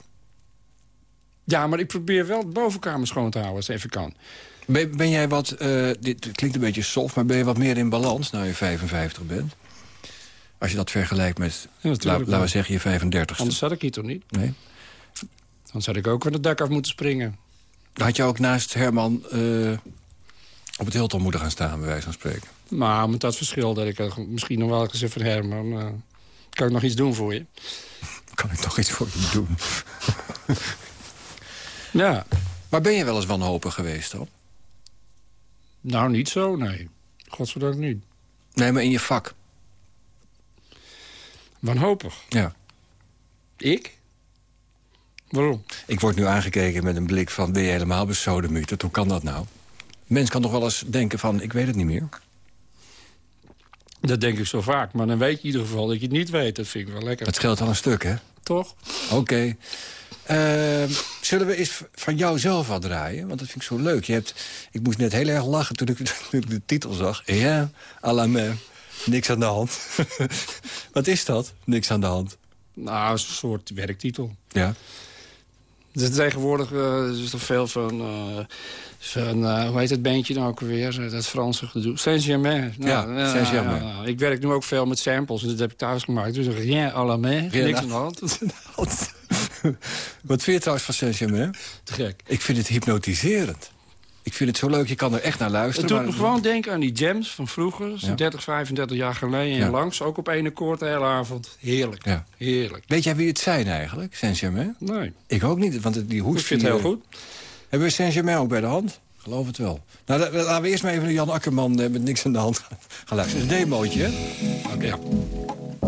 S4: Ja, maar ik probeer wel de bovenkamer schoon te houden als het even kan.
S3: Ben, ben jij wat, eh, dit klinkt een beetje soft, maar ben je wat meer in balans nou je 55 bent? Als je dat vergelijkt met, la- laten we zeggen, je 35ste.
S4: Anders zat ik hier toch niet?
S3: Nee?
S4: Anders had ik ook van het dak af moeten springen.
S3: Had je ook naast Herman eh, op het Hilton moeten gaan staan, bij wijze van spreken?
S4: Maar met dat verschil dat ik misschien nog wel gezegd van Herman... eh, kan ik nog iets doen voor je?
S3: Kan ik toch iets voor je doen?
S4: Ja,
S3: Maar ben je wel eens wanhopig geweest dan?
S4: nou niet zo, nee. Godzijdank niet.
S3: Nee, maar in je vak.
S4: Wanhopig.
S3: Ja.
S4: Ik? Waarom?
S3: Ik word nu aangekeken met een blik van... ben je helemaal besodemieterd? Hoe kan dat nou? Mens kan toch wel eens denken van... ik weet het niet meer.
S4: Dat denk ik zo vaak. Maar dan weet je in ieder geval dat je het niet weet. Dat vind ik wel lekker.
S3: Dat scheelt al een stuk, hè?
S4: Toch?
S3: Oké. Ehm, zullen we eens van jou zelf wat draaien? Want dat vind ik zo leuk. Je hebt, ik moest net heel erg lachen toen ik, toen ik de titel zag. Ja, à la main. Niks aan de hand. Wat is dat? Niks aan de hand.
S4: Nou, een soort werktitel.
S3: Ja.
S4: Dus tegenwoordig eh, is er veel van... eh, van eh, hoe heet het bandje nou ook alweer? Eh, Dat Franse gedoe. Saint-Germain. Nou,
S3: Ja, Saint-Germain.
S4: Ik werk nu ook veel met samples. En dat heb ik thuis gemaakt. Dus rien à la main. Niks aan de hand.
S3: Wat vind je trouwens van Saint-Germain?
S4: Te gek.
S3: Ik vind het hypnotiserend. Ik vind het zo leuk, je kan er echt naar luisteren.
S4: Het doet me gewoon denken aan die jams van vroeger.
S3: Ja.
S4: 30, 35 jaar geleden.
S3: Ja.
S4: En langs, ook op één akkoord de hele avond. Heerlijk.
S3: Ja.
S4: Heerlijk.
S3: Weet jij wie het zijn eigenlijk, Saint-Germain?
S4: Nee,
S3: Ik ook niet, want die hoed...
S4: ik vind het heel goed.
S3: Hebben we Saint-Germain ook bij de hand? Geloof het wel. Nou, la- la- laten we eerst maar even naar Jan Akkerman eh, met niks aan de hand gaan- luisteren. Het is een demootje, hè?
S4: Oké.
S3: Ja.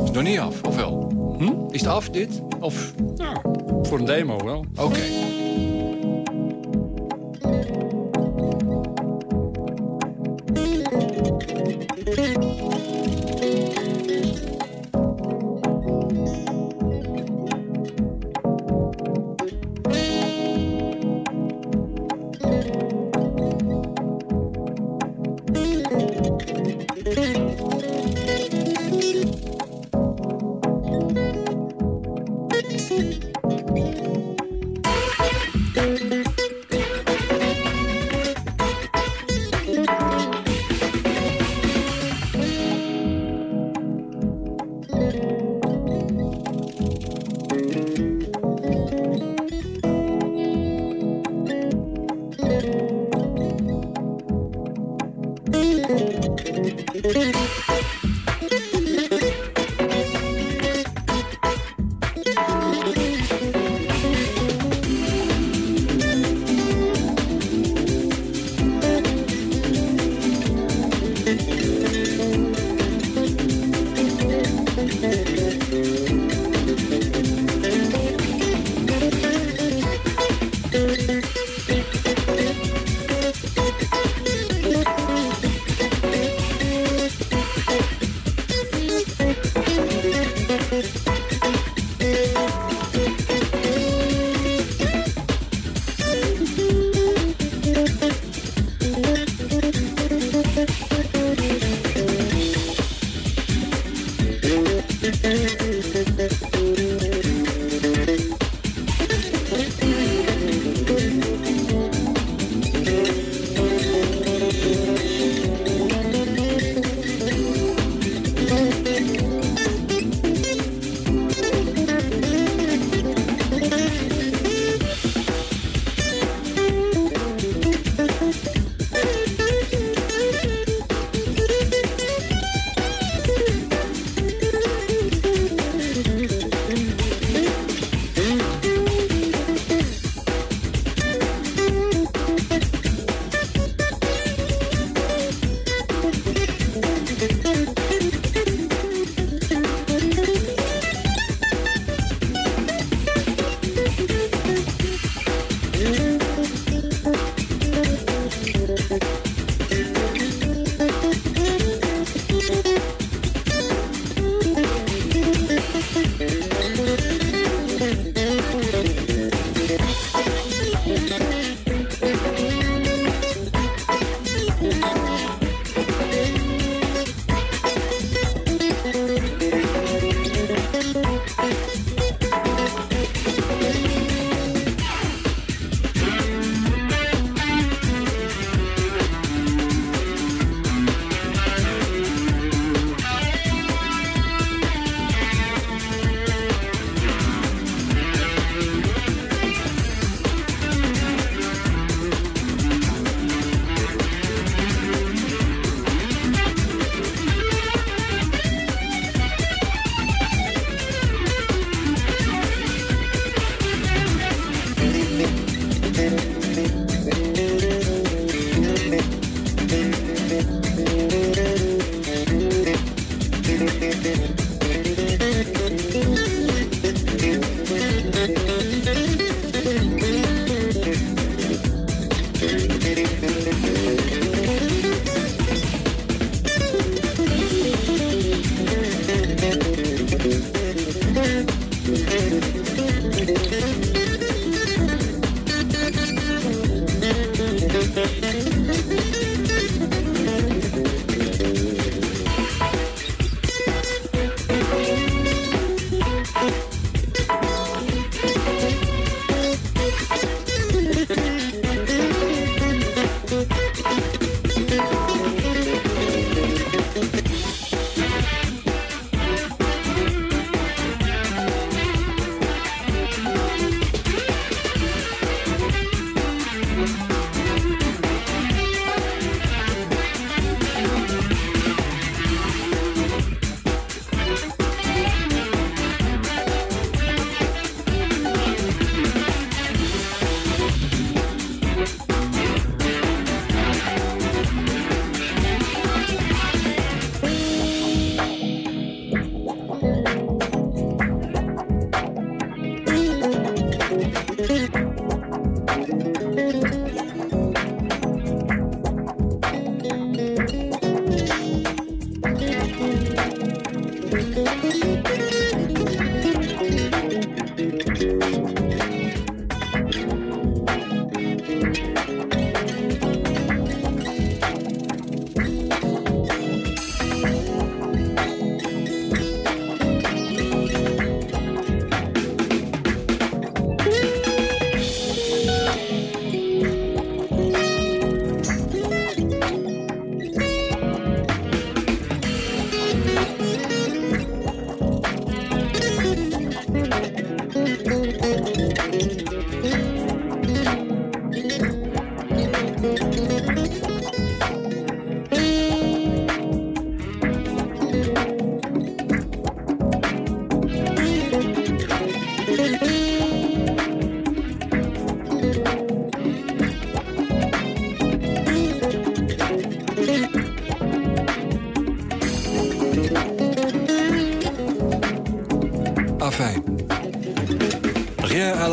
S3: Is nog niet af, of wel?
S4: Hm?
S3: Is het af, dit? Of...
S4: Ja, voor een demo wel.
S3: Oké.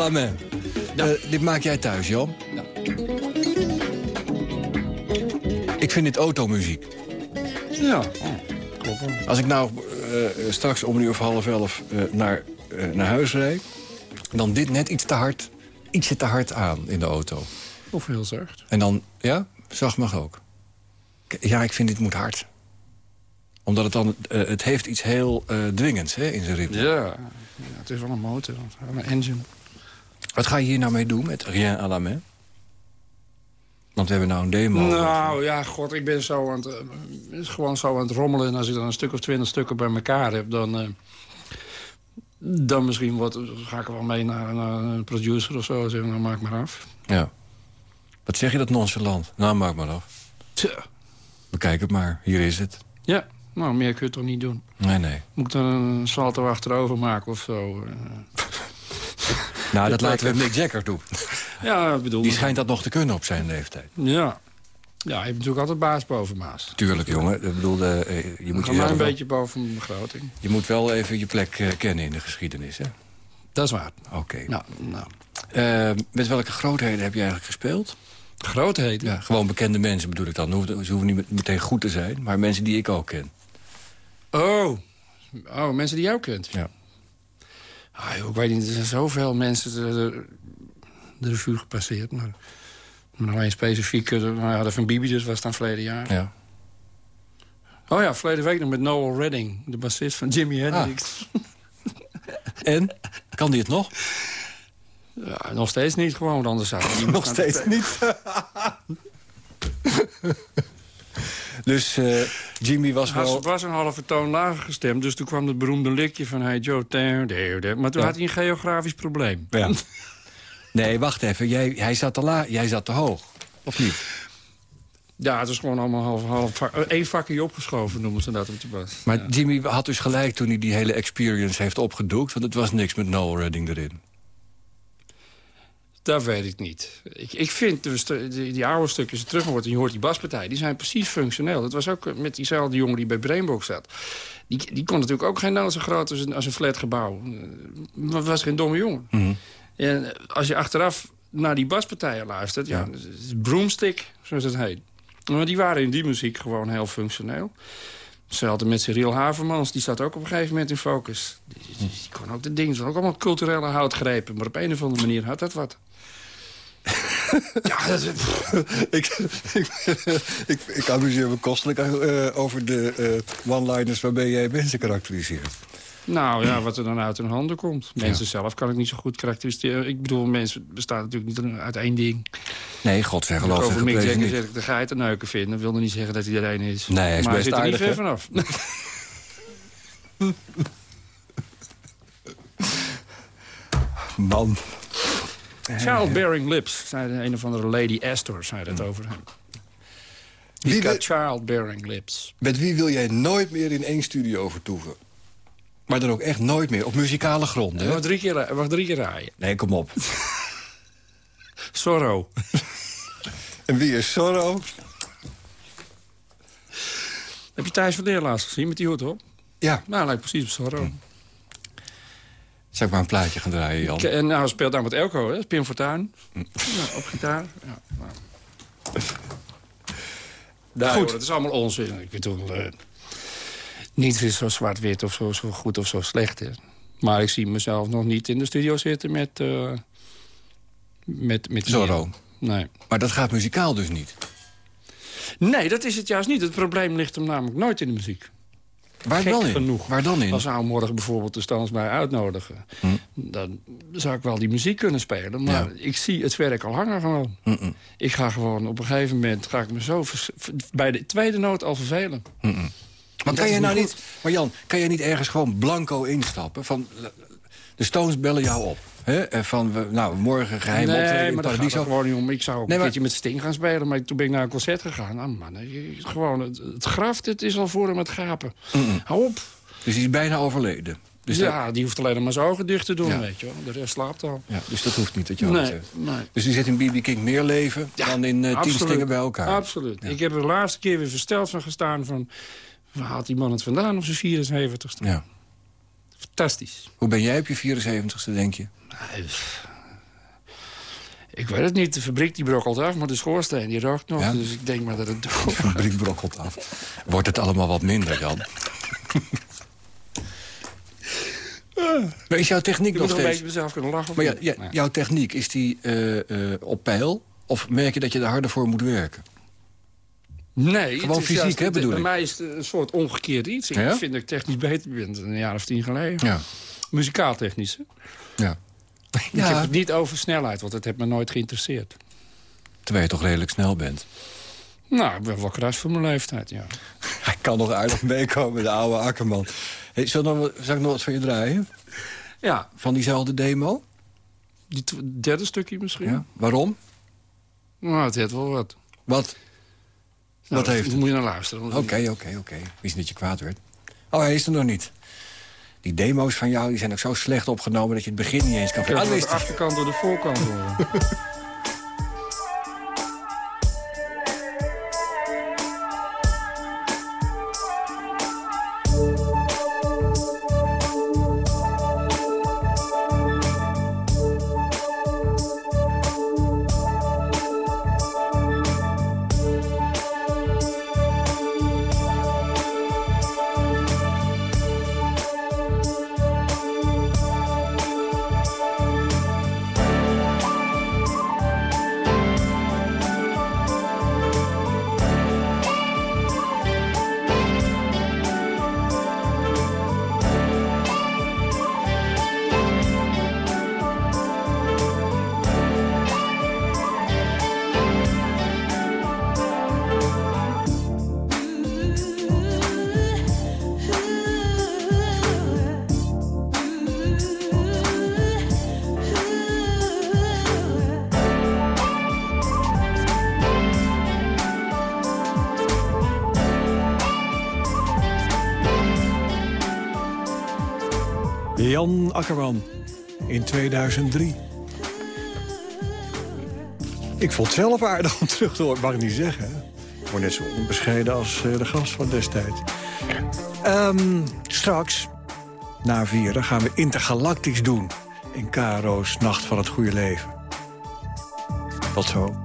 S3: La main. Eh, dit maak jij thuis, Jan? Ik vind dit automuziek.
S4: Ja, klopt.
S3: Als ik nou eh, straks om een uur of half elf eh, naar, eh, naar huis rijd... dan dit net iets te hard, ietsje te hard aan in de auto.
S4: Of heel zacht.
S3: En dan, ja, zacht mag ook. Ja, ik vind dit moet hard. Omdat het dan, eh, het heeft iets heel eh, dwingends hè, in zijn ritme.
S4: Ja. ja, het is wel een motor, een engine.
S3: Wat ga je hier nou mee doen met Rien à la main? Want we hebben nou een demo.
S4: Nou ja, god, ik ben zo aan het, eh, is gewoon zo aan het rommelen. En als ik dan een stuk of twintig stukken bij elkaar heb, dan, eh, dan misschien wat, ga ik er wel mee naar, naar een producer of zo. Zeggen, nou maak maar af.
S3: Ja. Wat zeg je dat nonchalant? Nou, maak maar af.
S4: Tja.
S3: Bekijk het maar. Hier is het.
S4: Ja, nou meer kun je toch niet doen.
S3: Nee, nee.
S4: Moet ik dan een salto achterover maken of zo?
S3: Nou, dat laten we Mick Jagger doen.
S4: Ja, bedoel...
S3: Die schijnt dat nog te kunnen op zijn leeftijd.
S4: Ja. Ja, je hebt natuurlijk altijd baas boven maas.
S3: Tuurlijk, jongen. Ik bedoel, eh, eh, je, moet
S4: maar
S3: jezelf
S4: een
S3: wel-
S4: beetje boven mijn begroting.
S3: je moet wel even je plek eh, kennen in de geschiedenis, hè?
S4: Dat is waar.
S3: Oké.
S4: Nou, nou.
S3: Met welke grootheden heb je eigenlijk gespeeld?
S4: Grootheden.
S3: Ja, gewoon bekende mensen bedoel ik dan. Ze hoeven niet met- meteen goed te zijn, maar mensen die ik ook ken.
S4: Oh. oh, mensen die jou kent.
S3: Ja.
S4: Ah, joh, ik weet niet, er zijn zoveel mensen de, de, revue gepasseerd. Maar, maar nou één specifiek, eh, nou ja, de Van Bibi dus was dan verleden jaar.
S3: ja.
S4: Oh ja, verleden week nog met Noel Redding, de bassist van Jimi Hendrix.
S3: En? Kan die het nog?
S4: Ja, nog steeds niet gewoon, want anders zou gaan spelen.
S3: niet. dus eh, Jimmy was
S4: Hij
S3: wel...
S4: was een halve toon lager gestemd, dus toen kwam het beroemde likje van... Hey Joe, daar, daar, daar. maar toen
S3: Ja.
S4: had hij een geografisch probleem.
S3: Ja. Nee, wacht even. Jij, hij zat te la jij zat te hoog. Of niet?
S4: Ja, het is gewoon allemaal half, half eh, één vakje opgeschoven, noemen ze dat op de bas.
S3: Maar
S4: Ja.
S3: Jimmy had dus gelijk toen hij die hele experience heeft opgedoekt. Want het was niks met Noel Redding erin.
S4: Dat weet ik niet. Ik, ik vind dus de, die, die oude stukjes terug wordt en je hoort die baspartij, die zijn precies functioneel. Dat was ook eh, met diezelfde jongen die bij Brainbox zat. Die, die kon natuurlijk ook geen noot zo groot als een, als een flatgebouw. Eh, Het was geen domme jongen. En eh, als je achteraf naar die baspartijen luistert, ja, broomstick, zoals het heet. Maar die waren in die muziek gewoon heel functioneel. Hetzelfde met Cyril Havermans, die zat ook op een gegeven moment in focus. Die, die, die kon ook de dingen, ze ook allemaal culturele houtgrepen. Maar op een of andere manier had dat wat. ja, dat is,
S3: ik, ik, ik, ik amuseer me kostelijk eh, over de eh, one-liners waarmee jij mensen karakteriseert.
S4: nou ja, wat er dan uit hun handen komt. Mensen zelf kan ik niet zo goed karakteriseren. Ik bedoel, mensen bestaan natuurlijk niet uit één ding.
S3: Nee, god zeg
S4: ik
S3: geloof
S4: over Mick Jagger zeg ik de geitenneuken vind... dat wil nog niet zeggen dat hij er één is.
S3: Nee, hij is
S4: maar
S3: best
S4: zit er niet ver vanaf.
S3: Man.
S4: Childbearing lips, zei de een of andere Lady Astor, zei dat over hem. He's got childbearing lips.
S3: Met wie wil jij nooit meer in één studio vertoeven? Maar dan ook echt nooit meer, op muzikale gronden.
S4: Mag
S3: Hè?
S4: drie keer, mag drie keer raaien.
S3: Nee, kom op.
S4: Sorrow.
S3: En wie is Sorrow?
S4: Heb je Thijs van Leer laatst gezien met die hoed op?
S3: Ja,
S4: Nou, lijkt precies op Sorrow.
S3: Zal ik maar een plaatje gaan draaien, Jan?
S4: En nou, hij speelt dan met Elko, hè? Pim Fortuyn. Ja, op gitaar. Ja, nou.
S3: Nou,
S4: Goed, het is allemaal onzin. Ik bedoel, eh niets is zo zwart-wit of zo, zo goed of zo slecht. Hè. Maar ik zie mezelf nog niet in de studio zitten met... eh met, met
S3: Zorro.
S4: Nee.
S3: Maar dat gaat muzikaal dus niet.
S4: nee, dat is het juist niet. Het probleem ligt hem namelijk nooit in de muziek.
S3: Waar
S4: Gek
S3: dan in?
S4: genoeg.
S3: Waar dan in?
S4: Als morgen bijvoorbeeld de Stones mij uitnodigen...
S3: Hm.
S4: dan zou ik wel die muziek kunnen spelen. Maar
S3: Ja.
S4: ik zie het werk al hangen gewoon.
S3: Mm-mm.
S4: Ik ga gewoon op een gegeven moment... ga ik me zo bij de tweede noot al vervelen.
S3: Maar
S4: dat
S3: kan je nou
S4: niet...
S3: Maar Jan, kan je niet ergens gewoon blanco instappen? Van, de Stones bellen jou op. Hè? En Van, nou, morgen geheim optreden
S4: Nee,
S3: in
S4: maar
S3: Paradiso.
S4: gewoon niet om. Ik zou ook
S3: Nee,
S4: een
S3: maar-
S4: keertje met Sting gaan spelen. Maar toen ben ik naar een concert gegaan. Nou man, gewoon, het, het graf het is al voor hem het gapen. Hou op.
S3: Dus die is bijna overleden. Dus, dat,
S4: ja, die hoeft alleen maar zijn ogen dicht te doen,
S3: Ja.
S4: weet je wel. De rest slaapt al.
S3: ja, dus dat hoeft niet, dat je
S4: Nee, nee.
S3: Dus die zit in B.B. King meer leven dan in eh, tien stingen bij elkaar.
S4: Absoluut. Ik heb er de laatste keer weer versteld van gestaan van... waar haalt die man het vandaan op zijn 74 ste
S3: Ja.
S4: Fantastisch.
S3: Hoe ben jij op je 74ste, denk je?
S4: Ik weet het niet. De fabriek die brokkelt af, maar de schoorsteen die rookt nog.
S3: Ja?
S4: Dus ik denk maar dat het
S3: De
S4: doorgaat.
S3: fabriek brokkelt af. Wordt het allemaal wat minder dan? maar is jouw techniek
S4: Ik
S3: nog
S4: moet nog een beetje
S3: steeds...
S4: mezelf kunnen lachen.
S3: Maar ja, ja, jouw techniek, is die eh, eh, op peil? Of merk je dat je er harder voor moet werken?
S4: Nee,
S3: Gewoon fysiek, hè, bedoel
S4: Bij
S3: ik?
S4: mij is het een soort omgekeerd iets. Ik
S3: Ja?
S4: vind dat ik technisch beter ben dan een jaar of tien geleden.
S3: Ja.
S4: Muzikaal technisch. hè?
S3: ja.
S4: Ik heb het niet over snelheid, want dat heeft me nooit geïnteresseerd.
S3: terwijl je toch redelijk snel bent.
S4: Nou, ik ben wel kruis voor mijn leeftijd, ja.
S3: Hij kan nog aardig meekomen, de oude akkerman. Hey, zal, ik nog, zal ik nog wat voor je draaien?
S4: Ja,
S3: Van diezelfde demo?
S4: die derde stukje misschien.
S3: Ja. Waarom?
S4: Nou, het heeft wel wat.
S3: Wat?
S4: Nou,
S3: Wat heeft
S4: daar
S3: het?
S4: moet je naar luisteren.
S3: Oké, oké, oké. Wist niet dat je kwaad werd. Oh, hij is er nog niet. Die demo's van jou die zijn ook zo slecht opgenomen... dat je het begin niet eens kan Ah, daar
S4: de achterkant door de voorkant horen.
S3: In 2003. Ik vond het zelf aardig om terug te horen. Mag ik niet zeggen. Ik word net zo onbescheiden als eh, de gast van destijds. Ehm, straks, na vieren, gaan we intergalactisch doen... in Caro's Nacht van het Goede Leven. Tot zo.